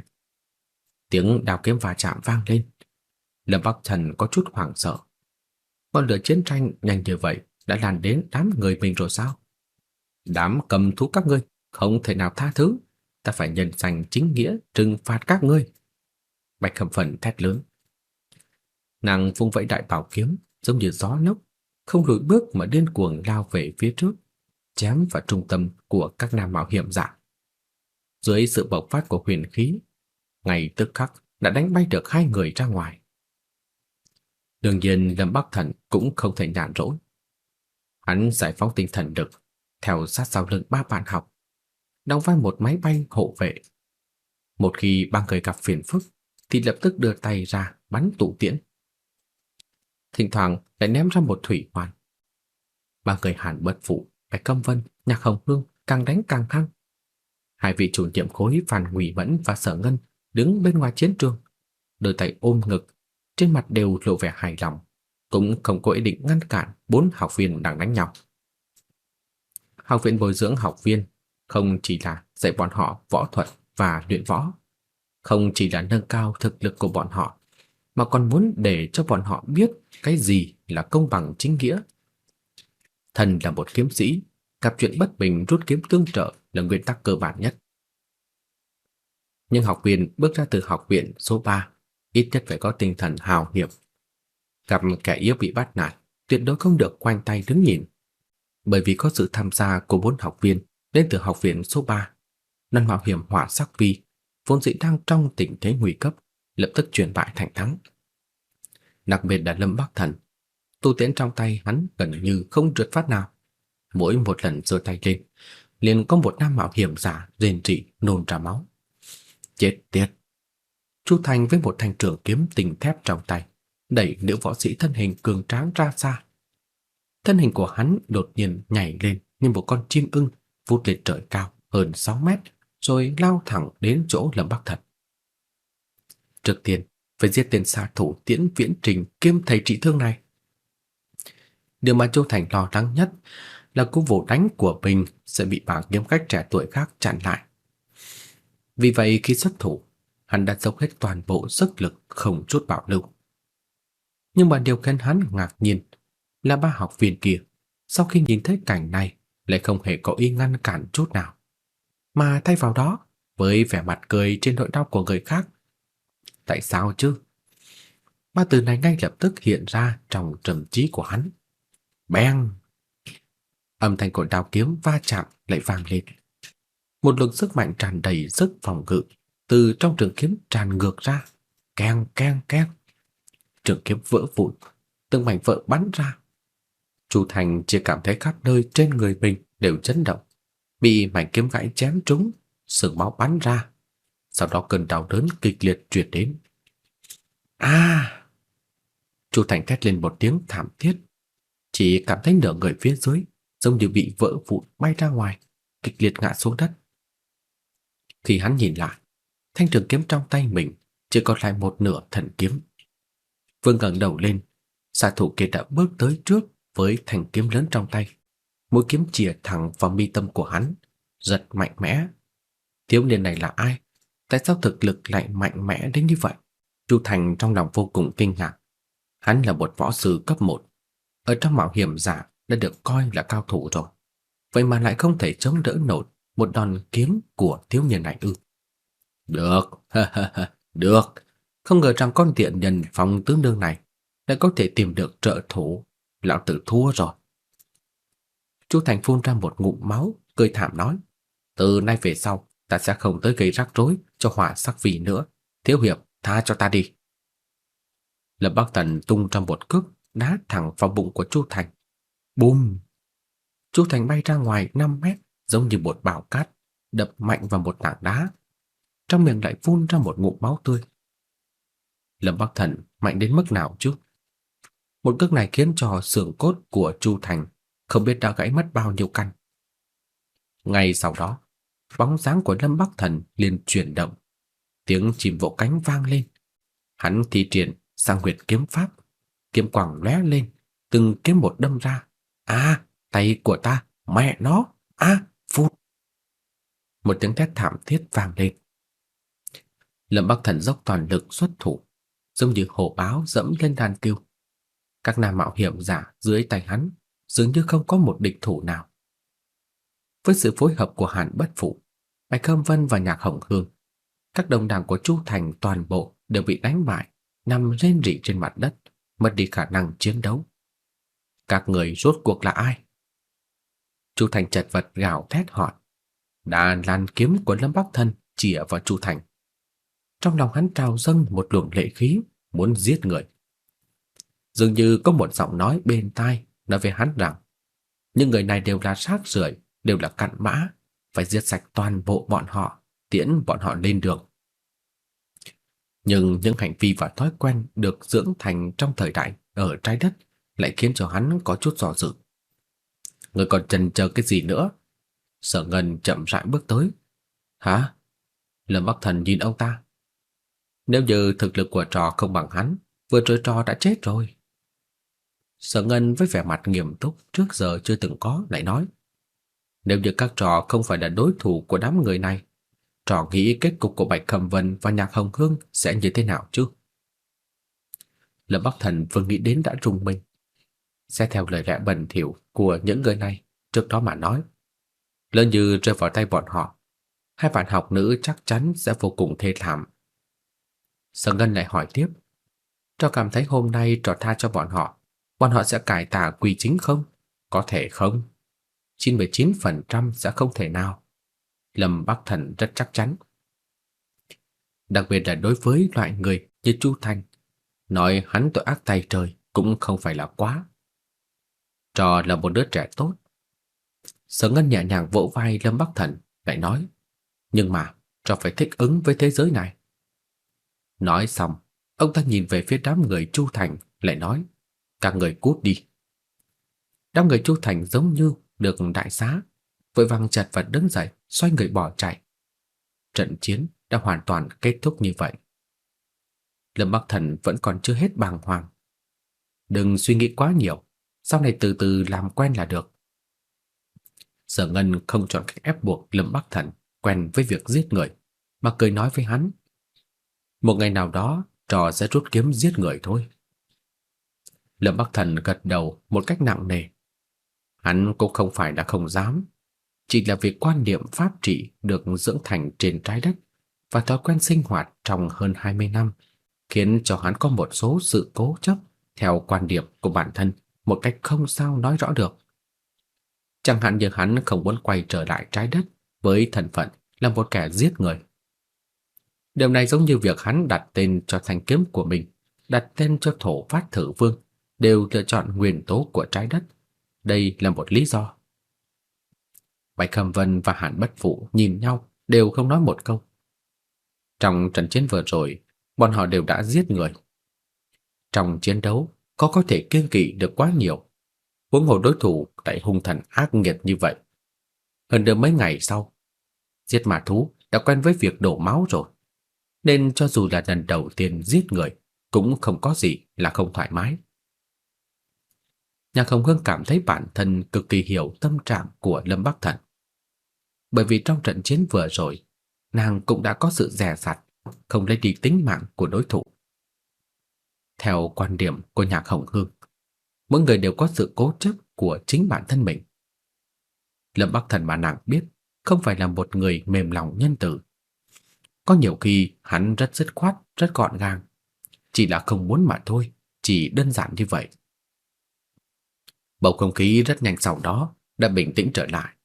Tiếng đao kiếm va chạm vang lên. Lâm Bắc Thần có chút hoảng sợ. Con lửa chiến tranh nhanh như vậy đã lan đến đám người mình rồi sao? Đám cầm thú các ngươi không thể nào tha thứ, ta phải nhân danh chính nghĩa trừng phạt các ngươi. Bạch Khâm Phần thét lớn. Nàng vung vẫy đại bảo kiếm giống như gió lốc, không lùi bước mà điên cuồng lao về phía trước, chém vào trung tâm của các nam mạo hiểm giả. Dưới sự bộc phát của huyền khí, ngay tức khắc đã đánh bay được hai người ra ngoài. Đương nhiên Lâm Bắc Thần cũng không thể nhàn rỗi. Hắn giải phóng tinh thần lực, theo sát sau lưng ba bạn học, đóng vai một máy bay hộ vệ. Một khi ba người gặp phiền phức, thì lập tức đưa tay ra bắn tụ tiễn. Thỉnh thoảng lại ném ra một thủy hoàn. Ba người Hàn bất phụ, Bạch Câm Vân, Nhạc Hồng Hương càng đánh càng hăng. Hai vị chủ nhiệm khối Phan Ngụy Mẫn và Sở Ngân đứng bên ngoài chiến trường, đôi tay ôm ngực, trên mặt đều lộ vẻ hài lòng, cũng không có ý định ngăn cản bốn học viên đang đánh nhau. Học viện bồi dưỡng học viên không chỉ là dạy bọn họ võ thuật và luyện võ, không chỉ là nâng cao thực lực của bọn họ, mà còn muốn để cho bọn họ biết cái gì là công bằng chính nghĩa. Thần là một kiếm sĩ, gặp chuyện bất bình rút kiếm tương trợ là nguyên tắc cơ bản nhất. Nhưng học viên bước ra từ học viện số 3 ít nhất phải có tinh thần hào hiệp. Gặp kẻ yếu bị bắt nạt, tuyệt đối không được quanh tay đứng nhìn. Bởi vì có sự tham gia của bốn học viên đến từ học viện số 3, lần mạo hiểm hỏa sắc vi vốn dĩ đang trong tình thế nguy cấp, lập tức chuyển bại thành thắng. Đặc biệt là Lâm Bắc Thần, tu tiến trong tay hắn gần như không trượt phát nào. Mỗi một lần giơ tay lên, liền có một nam mạo hiểm giả rên rỉ nôn ra máu. Chết tiệt! Chu Thành với một thanh trường kiếm tình thép trong tay, đẩy nữ võ sĩ thân hình cường tráng ra xa. Thân hình của hắn đột nhiên nhảy lên như một con chim ưng vút lên trời cao hơn 6 mét, rồi lao thẳng đến chỗ Lâm Bắc Thần. Trước tiên, phải giết tên sát thủ Tiễn Viễn Trình kiêm thầy trị thương này. Điều mà châu Thành lo lắng nhất là cú vồ đánh của mình sẽ bị bà kiếm khách trẻ tuổi khác chặn lại. Vì vậy khi xuất thủ, hắn đã dốc hết toàn bộ sức lực không chút bảo lưu. Nhưng mà điều khiến hắn ngạc nhiên là ba học viên kia, sau khi nhìn thấy cảnh này, lại không hề có ý ngăn cản chút nào, mà thay vào đó, với vẻ mặt cười trên nỗi đau của người khác. Tại sao chứ? Ba từ này ngay lập tức hiện ra trong trầm trí của hắn. Beng! Âm thanh của đao kiếm va chạm lại vang lên. Một lực sức mạnh tràn đầy sức phòng ngự từ trong trường kiếm tràn ngược ra, keng keng keng. Trường kiếm vỡ vụn, từng mảnh vỡ bắn ra. Chu Thành chỉ cảm thấy khắp nơi trên người mình đều chấn động, bị mảnh kiếm gãy chém trúng, sừng máu bắn ra. Sau đó cơn đau đớn kịch liệt truyền đến. A! Chu Thành thét lên một tiếng thảm thiết, chỉ cảm thấy nửa người phía dưới giống như bị vỡ vụn bay ra ngoài, kịch liệt ngã xuống đất. Khi hắn nhìn lại, thanh trường kiếm trong tay mình chỉ còn lại một nửa thần kiếm. Vương ngẩng đầu lên, xạ thủ kia đã bước tới trước với thanh kiếm lớn trong tay. Mũi kiếm chìa thẳng vào mi tâm của hắn, giật mạnh mẽ. Thiếu niên này là ai? Tại sao thực lực lại mạnh mẽ đến như vậy? Chu Thành trong lòng vô cùng kinh ngạc. Hắn là một võ sư cấp 1, ở trong mạo hiểm giả đã được coi là cao thủ rồi. Vậy mà lại không thể chống đỡ nổi một đòn kiếm của thiếu niên này ư? Được, ha ha ha, được. Không ngờ rằng con tiện nhân phòng tướng đương này lại có thể tìm được trợ thủ, lão tử thua rồi. Chu Thành phun ra một ngụm máu, cười thảm nói: "Từ nay về sau, ta sẽ không tới gây rắc rối cho Hỏa Sắc Vì nữa, thiếu hiệp, tha cho ta đi." Lập Bắc Thần tung ra một cước đá thẳng vào bụng của Chu Thành. Bùm! Chu Thành bay ra ngoài 5 mét, giống như một bão cát, đập mạnh vào một tảng đá. Trong miệng lại phun ra một ngụm máu tươi. Lâm Bắc Thần mạnh đến mức nào chứ? Một cước này khiến cho xương cốt của Chu Thành không biết đã gãy mất bao nhiêu căn. Ngay sau đó, bóng dáng của Lâm Bắc Thần liền chuyển động, tiếng chim vỗ cánh vang lên. Hắn thi triển sang nguyệt kiếm pháp, kiếm quang lóe lên, từng kiếm một đâm ra. A, tay của ta, mẹ nó, a, à. Một tiếng thét thảm thiết vang lên. Lâm Bắc Thần dốc toàn lực xuất thủ, giống như hổ báo dẫm lên đàn kêu. Các nam mạo hiểm giả dưới tay hắn dường như không có một địch thủ nào. Với sự phối hợp của Hàn Bất Phụ, Bạch Khâm Vân và Nhạc Hồng Hương, các đồng đảng của Chu Thành toàn bộ đều bị đánh bại, nằm rên rỉ trên mặt đất, mất đi khả năng chiến đấu. Các người rốt cuộc là ai? Chu Thành chật vật gào thét hỏi. Đã lan kiếm của Lâm Bắc Thân chĩa vào Chu Thành. Trong lòng hắn trào dâng một luồng lệ khí, muốn giết người. Dường như có một giọng nói bên tai nói với hắn rằng những người này đều là sát rưởi, đều là cặn mã, phải giết sạch toàn bộ bọn họ, tiễn bọn họ lên đường. Nhưng những hành vi và thói quen được dưỡng thành trong thời đại ở trái đất lại khiến cho hắn có chút dò dự. Người còn chần chờ cái gì nữa? Sở Ngân chậm rãi bước tới. Hả? Lâm Bắc Thần nhìn ông ta. Nếu như thực lực của trò không bằng hắn, vừa rồi trò đã chết rồi. Sở Ngân với vẻ mặt nghiêm túc trước giờ chưa từng có lại nói. Nếu như các trò không phải là đối thủ của đám người này, trò nghĩ kết cục của Bạch Khâm Vân và Nhạc Hồng Hương sẽ như thế nào chứ? Lâm Bắc Thần vừa nghĩ đến đã rùng mình. Sẽ theo lời lẽ bẩn thỉu của những người này trước đó mà nói. lỡ như rơi vào tay bọn họ, hai bạn học nữ chắc chắn sẽ vô cùng thê thảm. Sở Ngân lại hỏi tiếp. Cho cảm thấy hôm nay trò tha cho bọn họ, bọn họ sẽ cải tà quy chính không? Có thể không? 99% sẽ không thể nào. Lâm Bắc Thần rất chắc chắn. Đặc biệt là đối với loại người như Chu Thành, nói hắn tội ác tay trời cũng không phải là quá. Trò là một đứa trẻ tốt. Sở Ngân nhẹ nhàng vỗ vai Lâm Bắc Thần, lại nói, nhưng mà trò phải thích ứng với thế giới này. Nói xong, ông ta nhìn về phía đám người Chu Thành, lại nói, các người cút đi. Đám người Chu Thành giống như được đại xá, vội vàng chật vật đứng dậy, xoay người bỏ chạy. Trận chiến đã hoàn toàn kết thúc như vậy. Lâm Bắc Thần vẫn còn chưa hết bàng hoàng. Đừng suy nghĩ quá nhiều, sau này từ từ làm quen là được. Sở Ngân không chọn cách ép buộc Lâm Bắc Thần quen với việc giết người, mà cười nói với hắn. Một ngày nào đó, trò sẽ rút kiếm giết người thôi. Lâm Bắc Thần gật đầu một cách nặng nề. Hắn cũng không phải là không dám, chỉ là việc quan niệm pháp trị được dưỡng thành trên trái đất và thói quen sinh hoạt trong hơn 20 năm khiến cho hắn có một số sự cố chấp theo quan điểm của bản thân một cách không sao nói rõ được. Chẳng hạn như hắn không muốn quay trở lại trái đất với thân phận là một kẻ giết người. Điều này giống như việc hắn đặt tên cho thanh kiếm của mình, đặt tên cho thổ phát thử vương, đều lựa chọn nguyên tố của trái đất. Đây là một lý do. Bạch Khâm Vân và Hàn Bất Phụ nhìn nhau đều không nói một câu. Trong trận chiến vừa rồi, bọn họ đều đã giết người. Trong chiến đấu, có có thể kiêng kỵ được quá nhiều. Huống hồ đối thủ tại hung thần ác nghiệt như vậy. Hơn nữa mấy ngày sau, giết ma thú đã quen với việc đổ máu rồi. Nên cho dù là lần đầu tiên giết người, cũng không có gì là không thoải mái. Nhạc Hồng Hương cảm thấy bản thân cực kỳ hiểu tâm trạng của Lâm Bắc Thần. Bởi vì trong trận chiến vừa rồi, nàng cũng đã có sự dè dặt, không lấy đi tính mạng của đối thủ. Theo quan điểm của Nhạc Hồng Hương, mỗi người đều có sự cố chấp của chính bản thân mình. Lâm Bắc Thần mà nàng biết không phải là một người mềm lòng nhân từ. Có nhiều khi hắn rất dứt khoát, rất gọn gàng, chỉ là không muốn mà thôi, chỉ đơn giản như vậy. Bầu không khí rất nhanh sau đó đã bình tĩnh trở lại.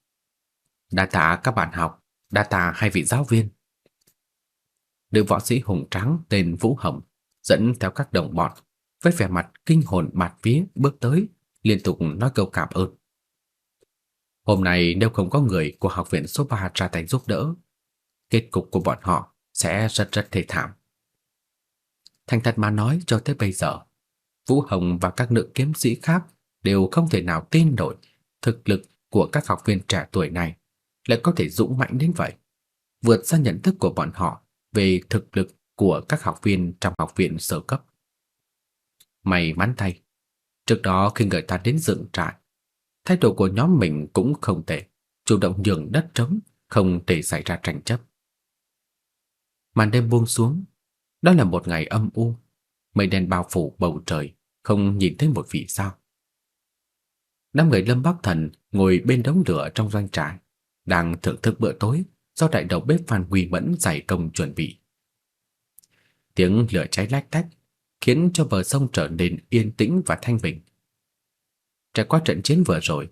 Đa tạ các bạn học, đa tạ hai vị giáo viên. Nữ võ sĩ hùng trắng tên Vũ Hồng dẫn theo các đồng bọn với vẻ mặt kinh hồn bạt vía bước tới, liên tục nói câu cảm ơn. Hôm nay nếu không có người của học viện số 3 ra tay giúp đỡ, kết cục của bọn họ sẽ rất rất thê thảm. Thành thật mà nói cho tới bây giờ, Vũ Hồng và các nữ kiếm sĩ khác đều không thể nào tin nổi thực lực của các học viên trẻ tuổi này lại có thể dũng mãnh đến vậy, vượt xa nhận thức của bọn họ về thực lực của các học viên trong học viện sơ cấp. May mắn thay, trước đó khi người ta đến dựng trại, thái độ của nhóm mình cũng không tệ, chủ động nhường đất trống, không để xảy ra tranh chấp. Màn đêm buông xuống, đó là một ngày âm u, mây đen bao phủ bầu trời, không nhìn thấy một vì sao. Năm người Lâm Bắc Thần ngồi bên đống lửa trong doanh trại, đang thưởng thức bữa tối do đại đầu bếp Phan quỳ Mẫn dày công chuẩn bị. Tiếng lửa cháy lách tách khiến cho bờ sông trở nên yên tĩnh và thanh bình. Trải qua trận chiến vừa rồi,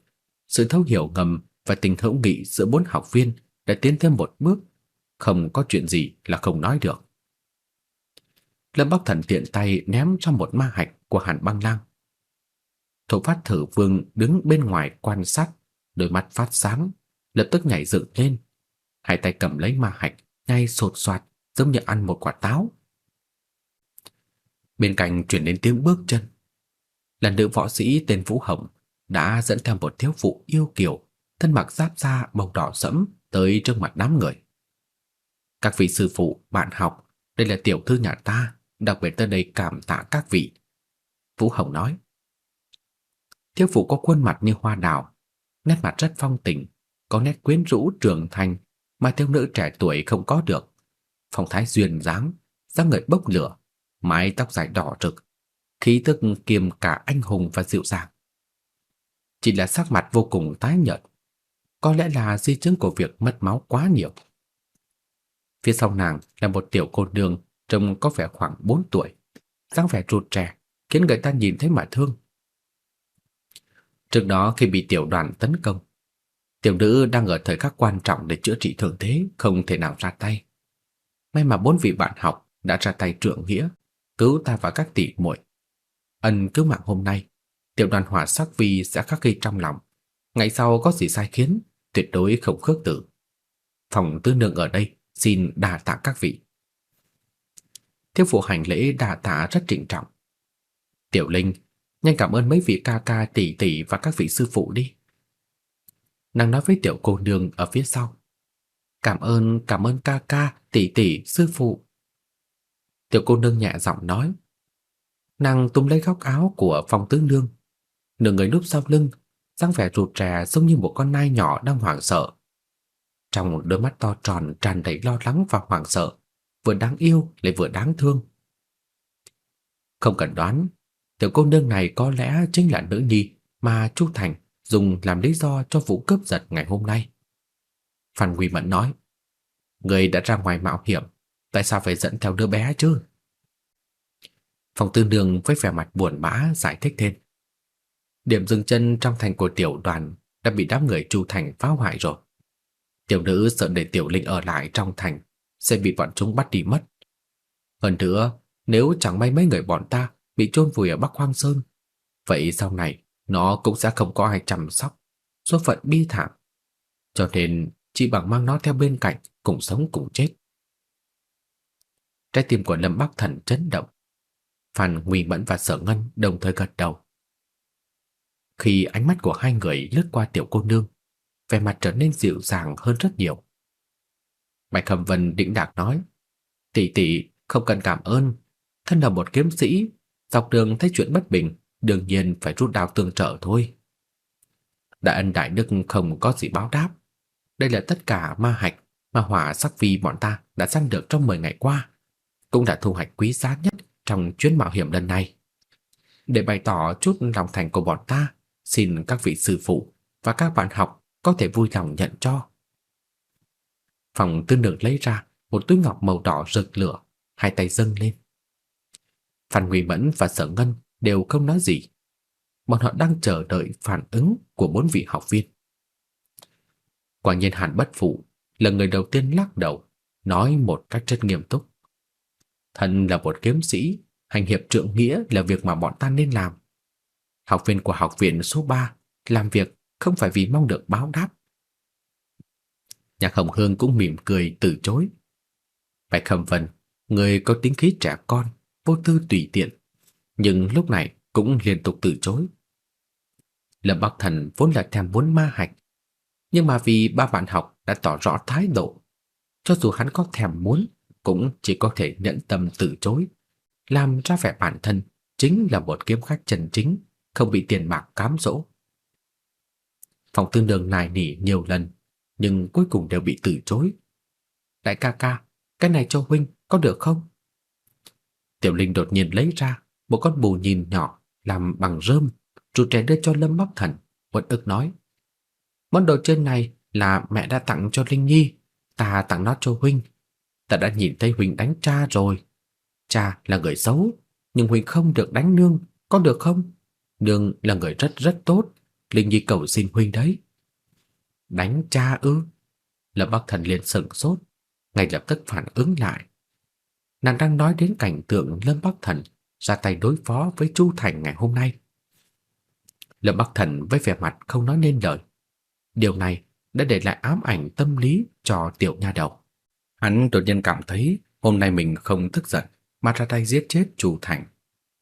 sự thấu hiểu ngầm và tình hữu nghị giữa bốn học viên đã tiến thêm một bước, không có chuyện gì là không nói được. Lâm Bắc Thần tiện tay ném cho một ma hạch của Hàn Băng Lang. Thổ Phát Thử Vương đứng bên ngoài quan sát, đôi mắt phát sáng, lập tức nhảy dựng lên, hai tay cầm lấy ma hạch, nhai sột soạt giống như ăn một quả táo. Bên cạnh chuyển đến tiếng bước chân. Là nữ võ sĩ tên Vũ Hồng đã dẫn theo một thiếu phụ yêu kiều, thân mặc giáp da màu đỏ sẫm tới trước mặt đám người. Các vị sư phụ, bạn học, đây là tiểu thư nhà ta, đặc biệt tới đây cảm tạ các vị. Vũ Hồng nói. Thiếu phụ có khuôn mặt như hoa đào, nét mặt rất phong tình, có nét quyến rũ trưởng thành mà thiếu nữ trẻ tuổi không có được. Phong thái duyên dáng, dáng người bốc lửa, mái tóc dài đỏ rực, khí tức kiềm cả anh hùng và dịu dàng. Chỉ là sắc mặt vô cùng tái nhợt, có lẽ là di chứng của việc mất máu quá nhiều. Phía sau nàng là một tiểu cô nương trông có vẻ khoảng 4 tuổi, dáng vẻ rụt rè, khiến người ta nhìn thấy mà thương. Trước đó khi bị tiểu đoàn tấn công, tiểu nữ đang ở thời khắc quan trọng để chữa trị thương thế, không thể nào ra tay. May mà bốn vị bạn học đã ra tay trượng nghĩa, cứu ta và các tỷ muội. Ân cứu mạng hôm nay, tiểu đoàn hỏa sắc vi sẽ khắc ghi trong lòng. Ngày sau có gì sai khiến, tuyệt đối không khước từ. Phòng tư nương ở đây, xin đà tạ các vị. Thiếu phụ hành lễ đà tạ rất trịnh trọng. Tiểu Linh, nhanh cảm ơn mấy vị ca ca tỷ tỷ và các vị sư phụ đi. Nàng nói với tiểu cô nương ở phía sau. Cảm ơn, cảm ơn ca ca, tỷ tỷ, sư phụ. Tiểu cô nương nhẹ giọng nói. Nàng túm lấy góc áo của phong tứ nương. Nửa người núp sau lưng, dáng vẻ rụt rè giống như một con nai nhỏ đang hoảng sợ. trong đôi mắt to tròn tràn đầy lo lắng và hoảng sợ, vừa đáng yêu lại vừa đáng thương. Không cần đoán, tiểu cô nương này có lẽ chính là nữ nhi mà Chu Thành dùng làm lý do cho vụ cướp giật ngày hôm nay. Phan Quỳ Mẫn nói, người đã ra ngoài mạo hiểm, tại sao phải dẫn theo đứa bé chứ? Phòng tư đường với vẻ mặt buồn bã giải thích thêm. Điểm dừng chân trong thành của tiểu đoàn đã bị đám người Chu Thành phá hoại rồi. Tiểu nữ sợ để Tiểu Linh ở lại trong thành sẽ bị bọn chúng bắt đi mất. Hơn nữa, nếu chẳng may mấy người bọn ta bị chôn vùi ở Bắc Hoang Sơn, vậy sau này nó cũng sẽ không có ai chăm sóc, số phận bi thảm. Cho nên chỉ bằng mang nó theo bên cạnh, cùng sống cùng chết. Trái tim của Lâm Bắc Thần chấn động. Phan Nguy Mẫn và Sở Ngân đồng thời gật đầu. Khi ánh mắt của hai người lướt qua tiểu cô nương, vẻ mặt trở nên dịu dàng hơn rất nhiều. Bạch Hầm Vân định đạc nói, tỷ tỷ không cần cảm ơn, thân là một kiếm sĩ, dọc đường thấy chuyện bất bình, đương nhiên phải rút đao tương trợ thôi. Đại ân đại đức không có gì báo đáp, đây là tất cả ma hạch mà hỏa sắc vi bọn ta đã săn được trong 10 ngày qua, cũng đã thu hoạch quý giá nhất trong chuyến mạo hiểm lần này. Để bày tỏ chút lòng thành của bọn ta, xin các vị sư phụ và các bạn học có thể vui lòng nhận cho. Phòng tư đường lấy ra một túi ngọc màu đỏ rực lửa, hai tay dâng lên. Phan Nguy Mẫn và Sở Ngân đều không nói gì. Bọn họ đang chờ đợi phản ứng của bốn vị học viên. Quả nhiên Hàn Bất Phụ là người đầu tiên lắc đầu, nói một cách rất nghiêm túc. Thần là một kiếm sĩ, hành hiệp trượng nghĩa là việc mà bọn ta nên làm. Học viên của học viện số 3 làm việc không phải vì mong được báo đáp. Nhạc Hồng Hương cũng mỉm cười từ chối. Bạch Hầm Vân, người có tính khí trẻ con, vô tư tùy tiện, nhưng lúc này cũng liên tục từ chối. Lâm Bắc Thần vốn là thèm muốn ma hạch, nhưng mà vì ba bạn học đã tỏ rõ thái độ, cho dù hắn có thèm muốn cũng chỉ có thể nhẫn tâm từ chối, làm ra vẻ bản thân chính là một kiếm khách chân chính, không bị tiền bạc cám dỗ. Phòng tương đường nài nỉ nhiều lần, nhưng cuối cùng đều bị từ chối. Đại ca ca, cái này cho huynh có được không? Tiểu Linh đột nhiên lấy ra một con bù nhìn nhỏ làm bằng rơm, rụt trẻ đưa cho Lâm Bắc Thần, uất ức nói: "Món đồ chơi này là mẹ đã tặng cho Linh Nhi, ta tặng nó cho huynh. Ta đã nhìn thấy huynh đánh cha rồi. Cha là người xấu, nhưng huynh không được đánh nương, có được không? Nương là người rất rất tốt, Linh Nhi cầu xin huynh đấy." Đánh cha ư? Lâm Bắc Thần liền sững sốt, ngay lập tức phản ứng lại. Nàng đang nói đến cảnh tượng Lâm Bắc Thần ra tay đối phó với Chu Thành ngày hôm nay. Lâm Bắc Thần với vẻ mặt không nói nên lời. Điều này đã để lại ám ảnh tâm lý cho tiểu nha đầu. Hắn đột nhiên cảm thấy hôm nay mình không tức giận mà ra tay giết chết Chu Thành.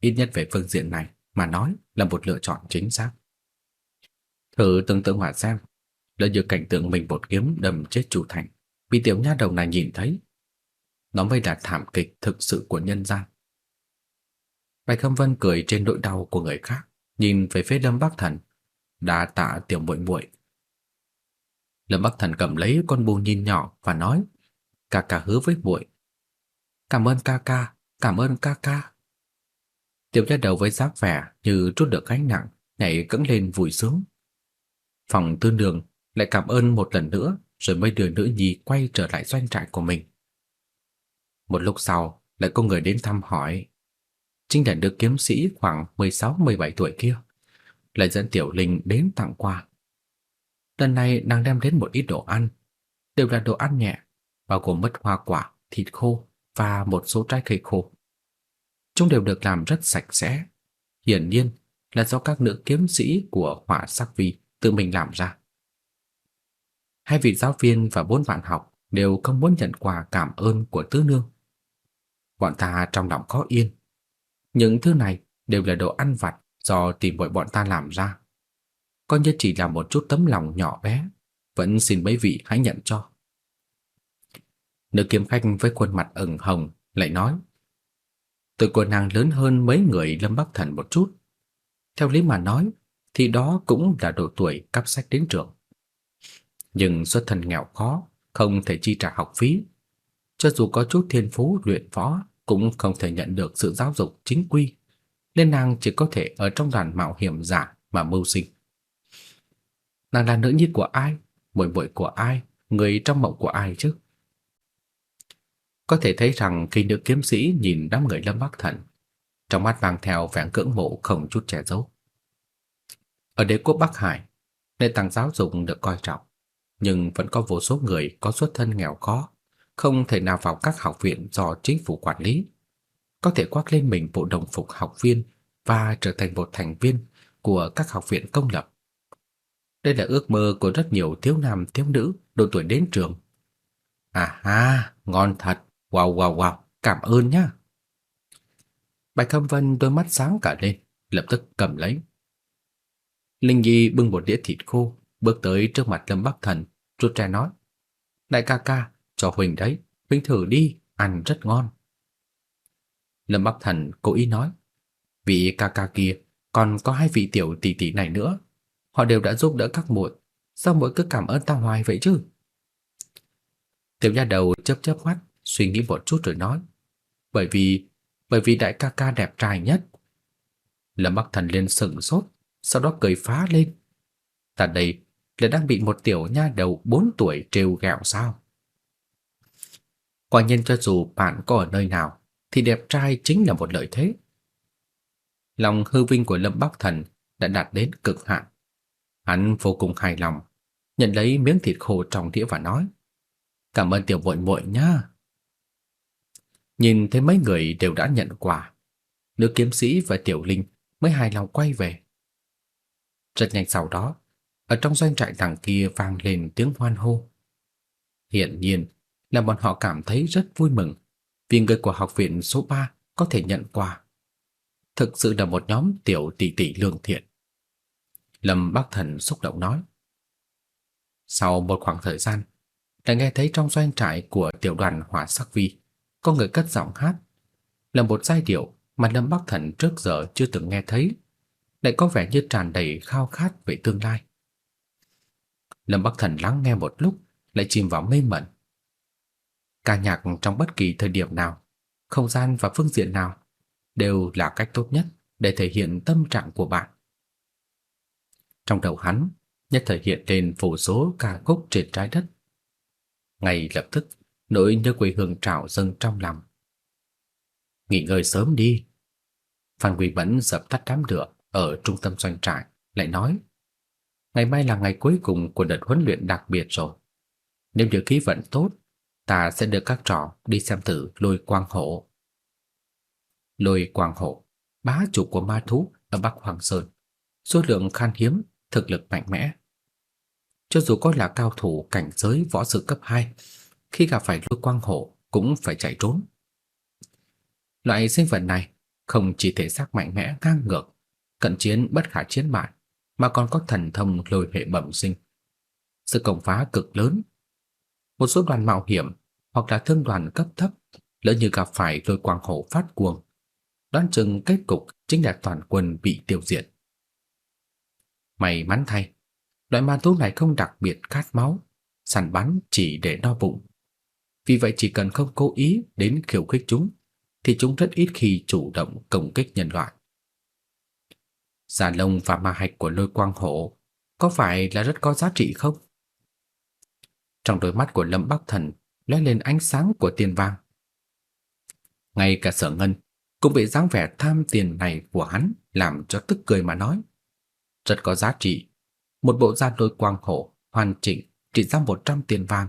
Ít nhất về phương diện này mà nói là một lựa chọn chính xác. Thử tưởng tượng hỏa xem, lỡ như cảnh tượng mình bột kiếm đâm chết Chu Thành, bị tiểu nha đầu này nhìn thấy. Nó mới là thảm kịch thực sự của nhân gian. Bạch Khâm Vân cười trên nỗi đau của người khác, nhìn về phía Lâm Bắc Thần, đã tạ tiểu muội muội. Lâm Bắc Thần cầm lấy con bù nhìn nhỏ và nói, "Ca ca hứa với muội." "Cảm ơn ca ca, cảm ơn ca ca." Tiểu nha đầu với giác vẻ như trút được gánh nặng, nhảy cẫng lên vui sướng. Phòng tư đường lại cảm ơn một lần nữa rồi mới đưa nữ nhi quay trở lại doanh trại của mình. Một lúc sau, lại có người đến thăm hỏi. Chính là đứa kiếm sĩ khoảng 16-17 tuổi kia, lại dẫn Tiểu Linh đến tặng quà. Lần này nàng đem đến một ít đồ ăn, đều là đồ ăn nhẹ, bao gồm mứt hoa quả, thịt khô và một số trái cây khô. Chúng đều được làm rất sạch sẽ, hiển nhiên là do các nữ kiếm sĩ của Hỏa Sắc Vi tự mình làm ra. Hai vị giáo viên và bốn bạn học đều không muốn nhận quà cảm ơn của tứ nương. Bọn ta trong lòng khó yên. Những thứ này đều là đồ ăn vặt do tìm mọi bọn ta làm ra. Coi như chỉ là một chút tấm lòng nhỏ bé, vẫn xin mấy vị hãy nhận cho. Nữ kiếm khách với khuôn mặt ửng hồng lại nói: Tôi của nàng lớn hơn mấy người Lâm Bắc Thần một chút. Theo lý mà nói, thì đó cũng là độ tuổi cấp sách đến trường. Nhưng xuất thân nghèo khó, không thể chi trả học phí. Cho dù có chút thiên phú luyện võ cũng không thể nhận được sự giáo dục chính quy, nên nàng chỉ có thể ở trong đoàn mạo hiểm giả mà mưu sinh. Nàng là nữ nhi của ai, muội muội của ai, người trong mộng của ai chứ? Có thể thấy rằng khi nữ kiếm sĩ nhìn đám người Lâm Bắc Thần, trong mắt mang theo vẻ cưỡng mộ không chút che giấu. Ở đế quốc Bắc Hải, nền tảng giáo dục được coi trọng, nhưng vẫn có vô số người có xuất thân nghèo khó, không thể nào vào các học viện do chính phủ quản lý, có thể khoác lên mình bộ đồng phục học viên và trở thành một thành viên của các học viện công lập. Đây là ước mơ của rất nhiều thiếu nam thiếu nữ độ tuổi đến trường. À ha, ngon thật. Wow wow wow, cảm ơn nhá. Bạch Khâm Vân đôi mắt sáng cả lên, lập tức cầm lấy. Linh Nhi bưng một đĩa thịt khô, bước tới trước mặt Lâm Bắc Thần, rụt rè nói: "Đại ca ca, cho Huỳnh đấy, Huỳnh thử đi, ăn rất ngon." Lâm Bắc Thần cố ý nói: "Vị ca ca kia còn có hai vị tiểu tỷ tỷ này nữa, họ đều đã giúp đỡ các muội, sao muội cứ cảm ơn ta hoài vậy chứ?" Tiểu nha đầu chớp chớp mắt, suy nghĩ một chút rồi nói, "Bởi vì, bởi vì đại ca ca đẹp trai nhất." Lâm Bắc Thần liền sững sốt, sau đó cười phá lên. "Ta đây là đang bị một tiểu nha đầu 4 tuổi trêu ghẹo sao?" Quả nhiên cho dù bạn có ở nơi nào thì đẹp trai chính là một lợi thế. Lòng hư vinh của Lâm Bắc Thần đã đạt đến cực hạn. Hắn vô cùng hài lòng, nhận lấy miếng thịt khô trong đĩa và nói: "Cảm ơn tiểu muội muội nhá." Nhìn thấy mấy người đều đã nhận quà, nữ kiếm sĩ và tiểu linh mới hài lòng quay về. Rất nhanh sau đó, ở trong doanh trại đằng kia vang lên tiếng hoan hô. Hiện nhiên là bọn họ cảm thấy rất vui mừng vì người của học viện số 3 có thể nhận quà. Thực sự là một nhóm tiểu tỷ tỷ lương thiện. Lâm Bắc Thần xúc động nói. Sau một khoảng thời gian, lại nghe thấy trong doanh trại của tiểu đoàn Hỏa Sắc Vi có người cất giọng hát, là một giai điệu mà Lâm Bắc Thần trước giờ chưa từng nghe thấy, lại có vẻ như tràn đầy khao khát về tương lai. Lâm Bắc Thần lắng nghe một lúc, lại chìm vào mê mẩn. Ca nhạc trong bất kỳ thời điểm nào, không gian và phương diện nào đều là cách tốt nhất để thể hiện tâm trạng của bạn. Trong đầu hắn, nhất thể hiện lên vô số ca khúc trên trái đất. Ngay lập tức, nỗi nhớ quê hương trào dâng trong lòng. Nghỉ ngơi sớm đi. Phan Quỳ Bẫn dập tắt đám lửa ở trung tâm doanh trại, lại nói: "Ngày mai là ngày cuối cùng của đợt huấn luyện đặc biệt rồi. Nếu như khí vận tốt, ta sẽ đưa các trò đi xem thử Lôi Quang Hổ." Lôi Quang Hổ, bá chủ của ma thú ở Bắc Hoàng Sơn, số lượng khan hiếm, thực lực mạnh mẽ. Cho dù có là cao thủ cảnh giới võ sư cấp 2, khi gặp phải lôi quang hổ cũng phải chạy trốn. Loại sinh vật này không chỉ thể xác mạnh mẽ ngang ngược, cận chiến bất khả chiến bại, mà còn có thần thông lôi hệ bẩm sinh. Sự công phá cực lớn. Một số đoàn mạo hiểm hoặc là thương đoàn cấp thấp lỡ như gặp phải lôi quang hổ phát cuồng, đoán chừng kết cục chính là toàn quân bị tiêu diệt. May mắn thay, loại ma thú này không đặc biệt khát máu, săn bắn chỉ để no bụng. Vì vậy chỉ cần không cố ý đến khiêu khích chúng thì chúng rất ít khi chủ động công kích nhân loại. Da lông và ma hạch của lôi quang hổ có phải là rất có giá trị không? Trong đôi mắt của Lâm Bắc Thần lóe lên ánh sáng của tiền vàng. Ngay cả Sở Ngân cũng bị dáng vẻ tham tiền này của hắn làm cho tức cười mà nói, rất có giá trị. Một bộ da lôi quang hổ hoàn chỉnh trị giá 100 tiền vàng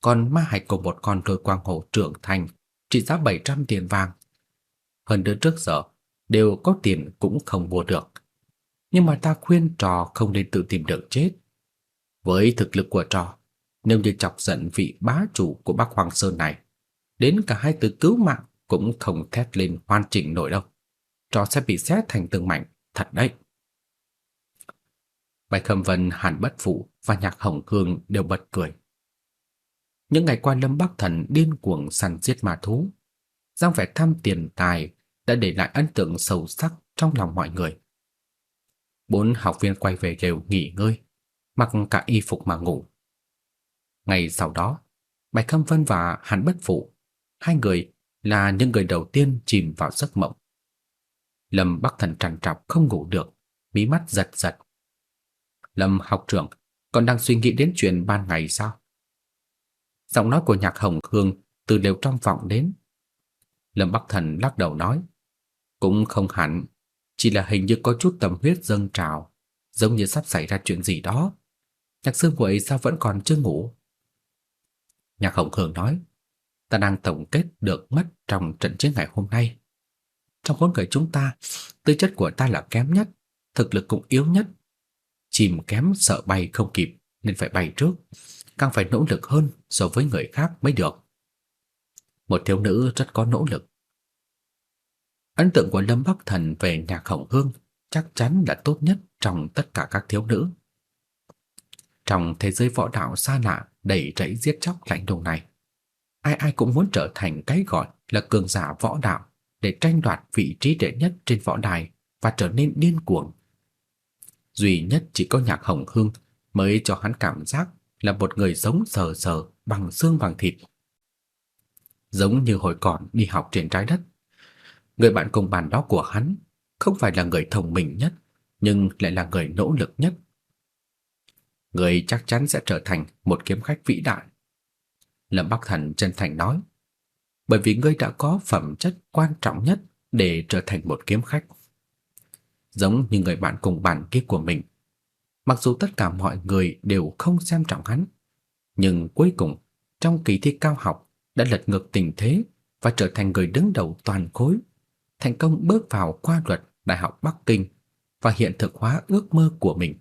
còn ma hạch của một con lôi quang hổ trưởng thành trị giá 700 tiền vàng. Hơn nữa trước giờ đều có tiền cũng không mua được. Nhưng mà ta khuyên trò không nên tự tìm đường chết. Với thực lực của trò, nếu như chọc giận vị bá chủ của Bắc Hoàng Sơn này, đến cả hai từ cứu mạng cũng không thét lên hoàn chỉnh nổi đâu. Trò sẽ bị xé thành từng mảnh, thật đấy. Bạch Khâm Vân, Hàn Bất Phụ và Nhạc Hồng Cương đều bật cười. Những ngày qua Lâm Bắc Thần điên cuồng săn giết ma thú, dáng vẻ tham tiền tài đã để lại ấn tượng sâu sắc trong lòng mọi người. Bốn học viên quay về đều nghỉ ngơi, mặc cả y phục mà ngủ. Ngày sau đó, Bạch Khâm Vân và Hàn Bất Phụ, hai người là những người đầu tiên chìm vào giấc mộng. Lâm Bắc Thần trằn trọc không ngủ được, mí mắt giật giật. Lâm học trưởng còn đang suy nghĩ đến chuyện ban ngày sao? Giọng nói của Nhạc Hồng Hương từ đều trong vọng đến. Lâm Bắc Thần lắc đầu nói, cũng không hẳn, chỉ là hình như có chút tâm huyết dâng trào, giống như sắp xảy ra chuyện gì đó. Nhạc sư muội sao vẫn còn chưa ngủ? Nhạc Hồng Hương nói, ta đang tổng kết được mất trong trận chiến ngày hôm nay. Trong bốn người chúng ta, tư chất của ta là kém nhất, thực lực cũng yếu nhất. Chìm kém sợ bay không kịp nên phải bay trước, càng phải nỗ lực hơn so với người khác mới được. Một thiếu nữ rất có nỗ lực. Ấn tượng của Lâm Bắc Thần về Nhạc Hồng Hương chắc chắn là tốt nhất trong tất cả các thiếu nữ. Trong thế giới võ đạo xa lạ đầy rẫy giết chóc lạnh lùng này, ai ai cũng muốn trở thành cái gọi là cường giả võ đạo để tranh đoạt vị trí đệ nhất trên võ đài và trở nên điên cuồng. Duy nhất chỉ có Nhạc Hồng Hương mới cho hắn cảm giác là một người sống sờ sờ bằng xương bằng thịt. Giống như hồi còn đi học trên trái đất. Người bạn cùng bàn đó của hắn không phải là người thông minh nhất, nhưng lại là người nỗ lực nhất. Người chắc chắn sẽ trở thành một kiếm khách vĩ đại. Lâm Bắc Thần chân thành nói, bởi vì ngươi đã có phẩm chất quan trọng nhất để trở thành một kiếm khách. Giống như người bạn cùng bàn kia của mình, mặc dù tất cả mọi người đều không xem trọng hắn, nhưng cuối cùng trong kỳ thi cao học đã lật ngược tình thế và trở thành người đứng đầu toàn khối, thành công bước vào khoa luật Đại học Bắc Kinh và hiện thực hóa ước mơ của mình.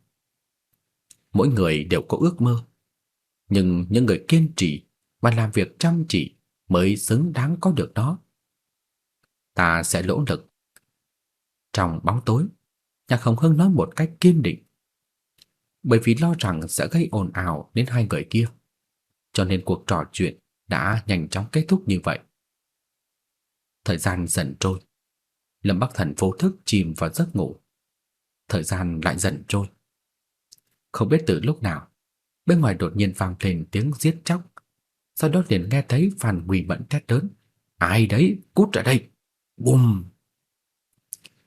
Mỗi người đều có ước mơ, nhưng những người kiên trì và làm việc chăm chỉ mới xứng đáng có được nó. Ta sẽ nỗ lực. Trong bóng tối, Nhạc Hồng Hưng nói một cách kiên định. Bởi vì lo rằng sẽ gây ồn ào đến hai người kia, cho nên cuộc trò chuyện đã nhanh chóng kết thúc như vậy. Thời gian dần trôi, Lâm Bắc Thần vô thức chìm vào giấc ngủ. Thời gian lại dần trôi. Không biết từ lúc nào, bên ngoài đột nhiên vang lên tiếng giết chóc sau đó liền nghe thấy Phan Quỳ Mẫn thét lớn, "Ai đấy, cút ra đây!" Bùm!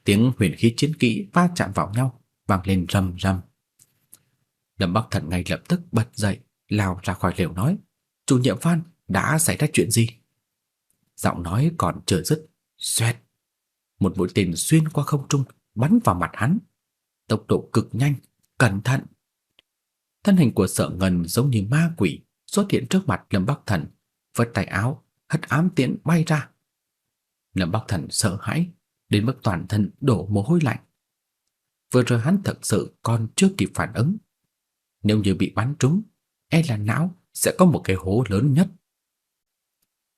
Tiếng huyền khí chiến kỹ va chạm vào nhau, vang lên rầm rầm. Lâm Bắc Thần ngay lập tức bật dậy, lao ra khỏi lều nói, "Chủ nhiệm Phan, đã xảy ra chuyện gì?" Giọng nói còn chưa dứt, xoẹt, một mũi tên xuyên qua không trung, bắn vào mặt hắn. Tốc độ cực nhanh, cẩn thận. Thân hình của Sở Ngân giống như ma quỷ, xuất hiện trước mặt Lâm Bắc Thần, vất tay áo, hất ám tiễn bay ra. Lâm Bắc Thần sợ hãi, đến mức toàn thân đổ mồ hôi lạnh. Vừa rồi hắn thật sự còn chưa kịp phản ứng. Nếu như bị bắn trúng, e là não sẽ có một cái hố lớn nhất.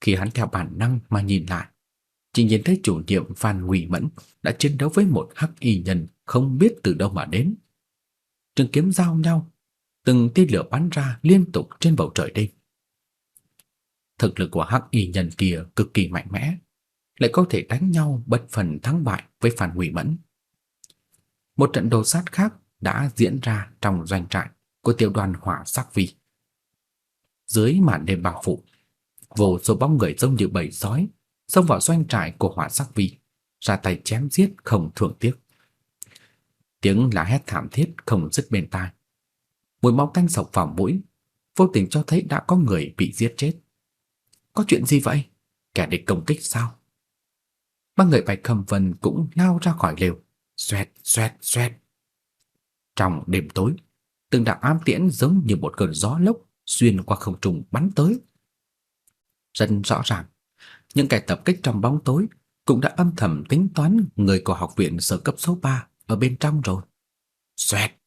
Khi hắn theo bản năng mà nhìn lại, chỉ nhìn thấy chủ nhiệm Phan Ngụy Mẫn đã chiến đấu với một hắc y nhân không biết từ đâu mà đến. Trường kiếm giao nhau, từng tia lửa bắn ra liên tục trên bầu trời đêm. Thực lực của hắc y nhân kia cực kỳ mạnh mẽ, lại có thể đánh nhau bất phần thắng bại với Phan Ngụy Mẫn. Một trận đồ sát khác đã diễn ra trong doanh trại của tiểu đoàn hỏa sắc vi. Dưới màn đêm bao phủ, vô số bóng người giống như bầy sói xông vào doanh trại của hỏa sắc vi, ra tay chém giết không thường tiếc. Tiếng la hét thảm thiết không dứt bên tai mùi máu tanh sộc vào mũi, vô tình cho thấy đã có người bị giết chết. Có chuyện gì vậy? Kẻ địch công kích sao? Ba người Bạch Khâm Vân cũng lao ra khỏi lều, xoẹt xoẹt xoẹt. Trong đêm tối, từng đạo ám tiễn giống như một cơn gió lốc xuyên qua không trung bắn tới. Rất rõ ràng, những kẻ tập kích trong bóng tối cũng đã âm thầm tính toán người của học viện sở cấp số 3 ở bên trong rồi. Xoẹt.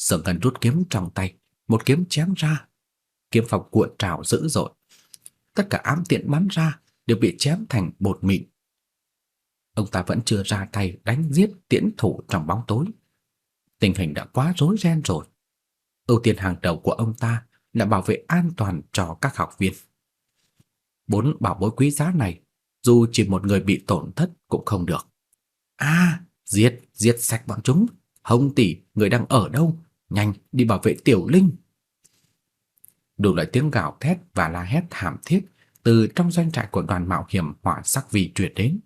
Sở Ngân rút kiếm trong tay, một kiếm chém ra. Kiếm phong cuộn trào dữ dội. Tất cả ám tiện bắn ra đều bị chém thành bột mịn. Ông ta vẫn chưa ra tay đánh giết tiễn thủ trong bóng tối. Tình hình đã quá rối ren rồi. Ưu tiên hàng đầu của ông ta là bảo vệ an toàn cho các học viên. Bốn bảo bối quý giá này, dù chỉ một người bị tổn thất cũng không được. A, giết, giết sạch bọn chúng. Hồng tỷ, người đang ở đâu? Nhanh đi bảo vệ Tiểu Linh. đủ loại tiếng gào thét và la hét thảm thiết từ trong doanh trại của đoàn mạo hiểm hỏa sắc vì truyền đến.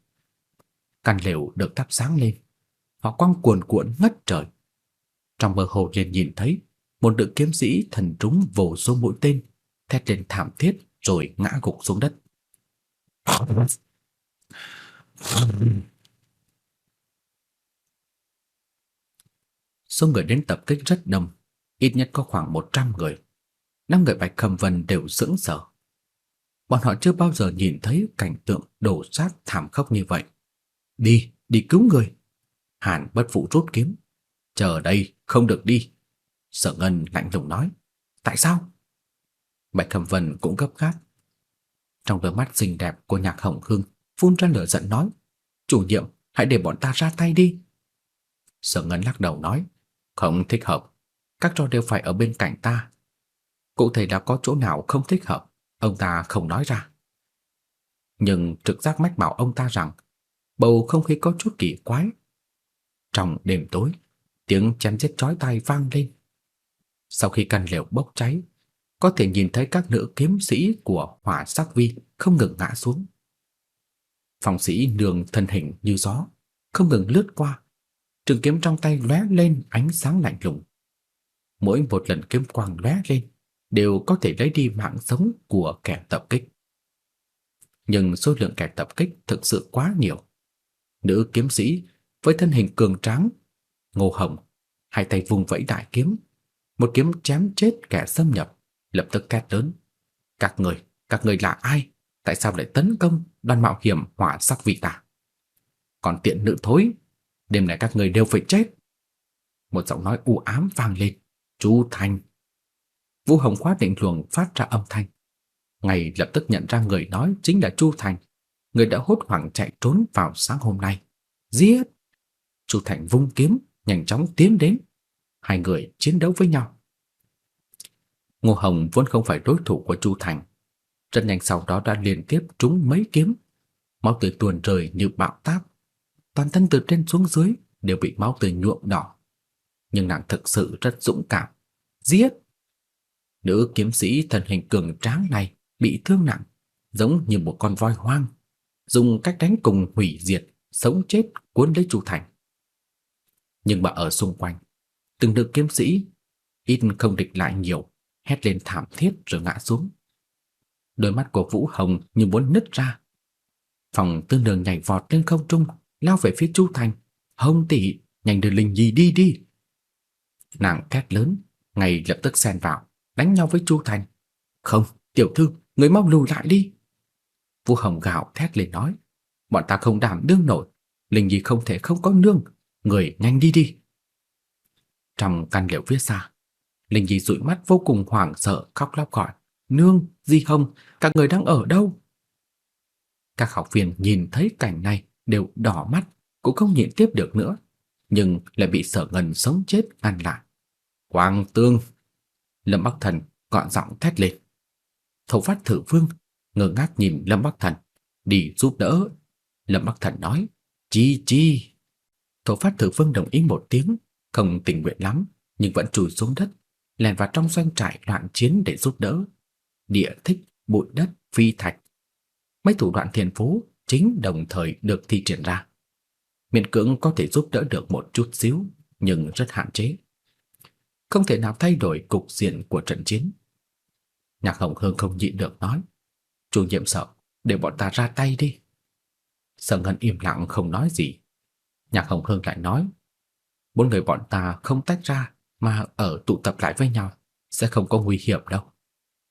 Căn lều được thắp sáng lên, hỏa quang cuồn cuộn ngất trời. Trong mơ hồ liền nhìn thấy một nữ kiếm sĩ thần trúng vồ số mũi tên, thét lên thảm thiết rồi ngã gục xuống đất. Số người đến tập kích rất đông, ít nhất có khoảng 100 người. Năm người Bạch Khâm Vân đều sững sờ. Bọn họ chưa bao giờ nhìn thấy cảnh tượng đổ xác thảm khốc như vậy. Đi, đi cứu người. Hàn bất phụ rút kiếm. Chờ đây, không được đi. Sở Ngân lạnh lùng nói. Tại sao? Bạch Khâm Vân cũng gấp gáp. Trong đôi mắt xinh đẹp của nhạc hồng hương phun ra lửa giận nói. Chủ nhiệm, hãy để bọn ta ra tay đi. Sở Ngân lắc đầu nói. Không thích hợp. Các trò đều phải ở bên cạnh ta. Cụ thể là có chỗ nào không thích hợp, ông ta không nói ra. Nhưng trực giác mách bảo ông ta rằng bầu không khí có chút kỳ quái. Trong đêm tối, tiếng chém giết chói tai vang lên. Sau khi căn lều bốc cháy, có thể nhìn thấy các nữ kiếm sĩ của Hỏa Sắc Vi không ngừng ngã xuống. Phòng sĩ nương thân hình như gió, không ngừng lướt qua, trường kiếm trong tay lóe lên ánh sáng lạnh lùng. Mỗi một lần kiếm quang lóe lên đều có thể lấy đi mạng sống của kẻ tập kích. Nhưng số lượng kẻ tập kích thực sự quá nhiều. Nữ kiếm sĩ với thân hình cường tráng, Ngô Hồng, hai tay vùng vẫy đại kiếm, một kiếm chém chết kẻ xâm nhập, lập tức két lớn. Các người, các người là ai? Tại sao lại tấn công đoàn mạo hiểm hỏa sắc vị ta? Còn tiện nữ thối, đêm nay các người đều phải chết. Một giọng nói u ám vang lên. Chú Thành. Vũ Hồng Khoát định luồng phát ra âm thanh. Ngay lập tức nhận ra người nói chính là Chu Thành, người đã hốt hoảng chạy trốn vào sáng hôm nay. Giết! Chu Thành vung kiếm, nhanh chóng tiến đến. Hai người chiến đấu với nhau. Ngô Hồng vốn không phải đối thủ của Chu Thành. Rất nhanh sau đó đã liên tiếp trúng mấy kiếm. Máu tươi tuôn rơi như bão táp. Toàn thân từ trên xuống dưới đều bị máu tươi nhuộm đỏ. Nhưng nàng thực sự rất dũng cảm. Giết! Nữ kiếm sĩ thân hình cường tráng này bị thương nặng, giống như một con voi hoang, dùng cách đánh cùng hủy diệt, sống chết cuốn lấy Chu Thành. Nhưng mà ở xung quanh, từng nữ kiếm sĩ ít không địch lại nhiều, hét lên thảm thiết rồi ngã xuống. Đôi mắt của Vũ Hồng như muốn nứt ra. Phòng tương đường nhảy vọt lên không trung, lao về phía Chu Thành. Hồng tỷ, nhanh đưa Linh Nhi đi đi. Nàng két lớn, ngay lập tức xen vào, đánh nhau với Chu Thành. Không, tiểu thư, người mau lùi lại đi. vu Hồng gào thét lên nói, bọn ta không đảm đương nổi, Linh Nhi không thể không có nương, người nhanh đi đi. Trong căn liệu phía xa, Linh Nhi dụi mắt vô cùng hoảng sợ khóc lóc gọi, nương, Di Hồng, các người đang ở đâu? Các học viên nhìn thấy cảnh này đều đỏ mắt, cũng không nhịn tiếp được nữa, nhưng lại bị Sở Ngân sống chết ngăn lại. Quang Tương! Lâm Bắc Thần gọn giọng thét lên. Thổ phát thử vương ngơ ngác nhìn Lâm Bắc Thần, đi giúp đỡ. Lâm Bắc Thần nói, chi chi. Thổ phát thử vương đồng ý một tiếng, không tình nguyện lắm, nhưng vẫn chùi xuống đất, lèn vào trong doanh trại loạn chiến để giúp đỡ. Địa thích, bụi đất, phi thạch. Mấy thủ đoạn thiền phú chính đồng thời được thi triển ra. Miễn cưỡng có thể giúp đỡ được một chút xíu, nhưng rất hạn chế không thể nào thay đổi cục diện của trận chiến. Nhạc Hồng Hương không nhịn được nói, chủ nhiệm sợ, để bọn ta ra tay đi. Sở Ngân im lặng không nói gì. Nhạc Hồng Hương lại nói, bốn người bọn ta không tách ra mà ở tụ tập lại với nhau, sẽ không có nguy hiểm đâu.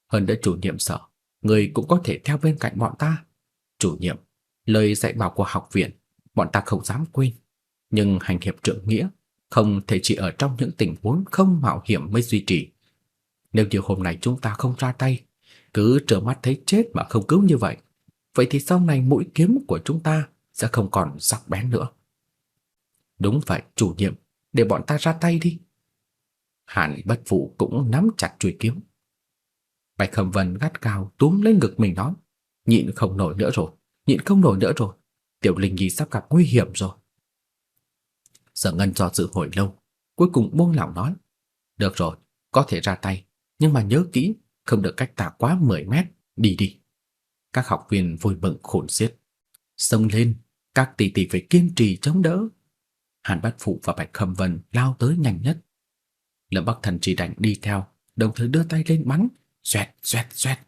Hơn nữa chủ nhiệm sợ, người cũng có thể theo bên cạnh bọn ta. Chủ nhiệm, lời dạy bảo của học viện, bọn ta không dám quên, nhưng hành hiệp trượng nghĩa không thể chỉ ở trong những tình huống không mạo hiểm mới duy trì. Nếu như hôm nay chúng ta không ra tay, cứ trơ mắt thấy chết mà không cứu như vậy, vậy thì sau này mũi kiếm của chúng ta sẽ không còn sắc bén nữa. Đúng vậy, chủ nhiệm, để bọn ta ra tay đi. Hàn Bất Phụ cũng nắm chặt chuôi kiếm. Bạch Khâm Vân gắt cao túm lên ngực mình nói, nhịn không nổi nữa rồi, nhịn không nổi nữa rồi, Tiểu Linh Nhi sắp gặp nguy hiểm rồi. Sở Ngân do dự hồi lâu, cuối cùng buông lỏng nói: "Được rồi, có thể ra tay, nhưng mà nhớ kỹ, không được cách ta quá 10 mét, đi đi. Các học viên vui mừng khôn xiết. Xông lên, các tỷ tỷ phải kiên trì chống đỡ. Hàn Bát Phụ và Bạch Khâm Vân lao tới nhanh nhất. Lâm Bắc Thần chỉ đành đi theo, đồng thời đưa tay lên bắn, xoẹt xoẹt xoẹt.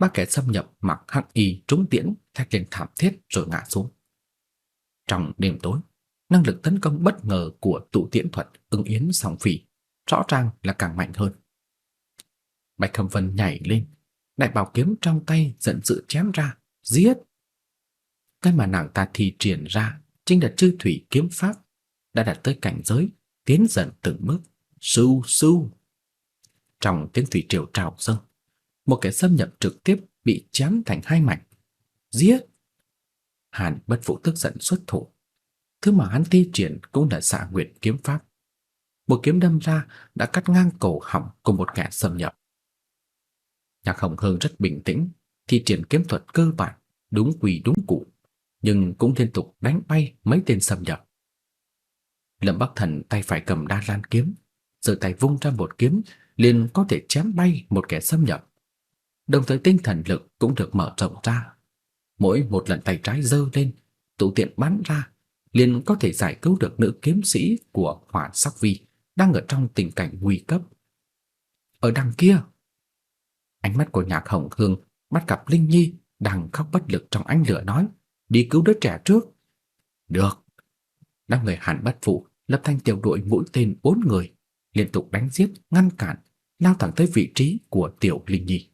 Ba kẻ xâm nhập mặc hắc y trúng tiễn, thét lên thảm thiết rồi ngã xuống. Trong đêm tối, năng lực tấn công bất ngờ của tụ tiễn thuật ứng yến song phỉ rõ ràng là càng mạnh hơn. Bạch Khâm Vân nhảy lên, đại bảo kiếm trong tay giận dữ chém ra, giết. Cái mà nàng ta thi triển ra chính là chư thủy kiếm pháp đã đạt tới cảnh giới tiến dần từng bước, sưu sưu. Trong tiếng thủy triều trào dâng, một kẻ xâm nhập trực tiếp bị chém thành hai mảnh. Giết! Hàn bất phụ tức giận xuất thủ. Thứ mà hắn thi triển cũng là xạ nguyện kiếm pháp. Một kiếm đâm ra đã cắt ngang cổ họng của một kẻ xâm nhập. Nhạc Hồng Hương rất bình tĩnh, thi triển kiếm thuật cơ bản, đúng quỳ đúng cụ, nhưng cũng liên tục đánh bay mấy tên xâm nhập. Lâm Bắc Thần tay phải cầm đa lan kiếm, giơ tay vung ra một kiếm liền có thể chém bay một kẻ xâm nhập. Đồng thời tinh thần lực cũng được mở rộng ra. Mỗi một lần tay trái giơ lên, tụ tiện bắn ra, liền có thể giải cứu được nữ kiếm sĩ của Hỏa Sắc Vi đang ở trong tình cảnh nguy cấp. Ở đằng kia, ánh mắt của Nhạc Hồng Hương bắt gặp Linh Nhi đang khóc bất lực trong ánh lửa nói, đi cứu đứa trẻ trước. Được. Năm người Hàn Bất Phụ lập thành tiểu đội mũi tên bốn người, liên tục đánh giết, ngăn cản, lao thẳng tới vị trí của tiểu Linh Nhi.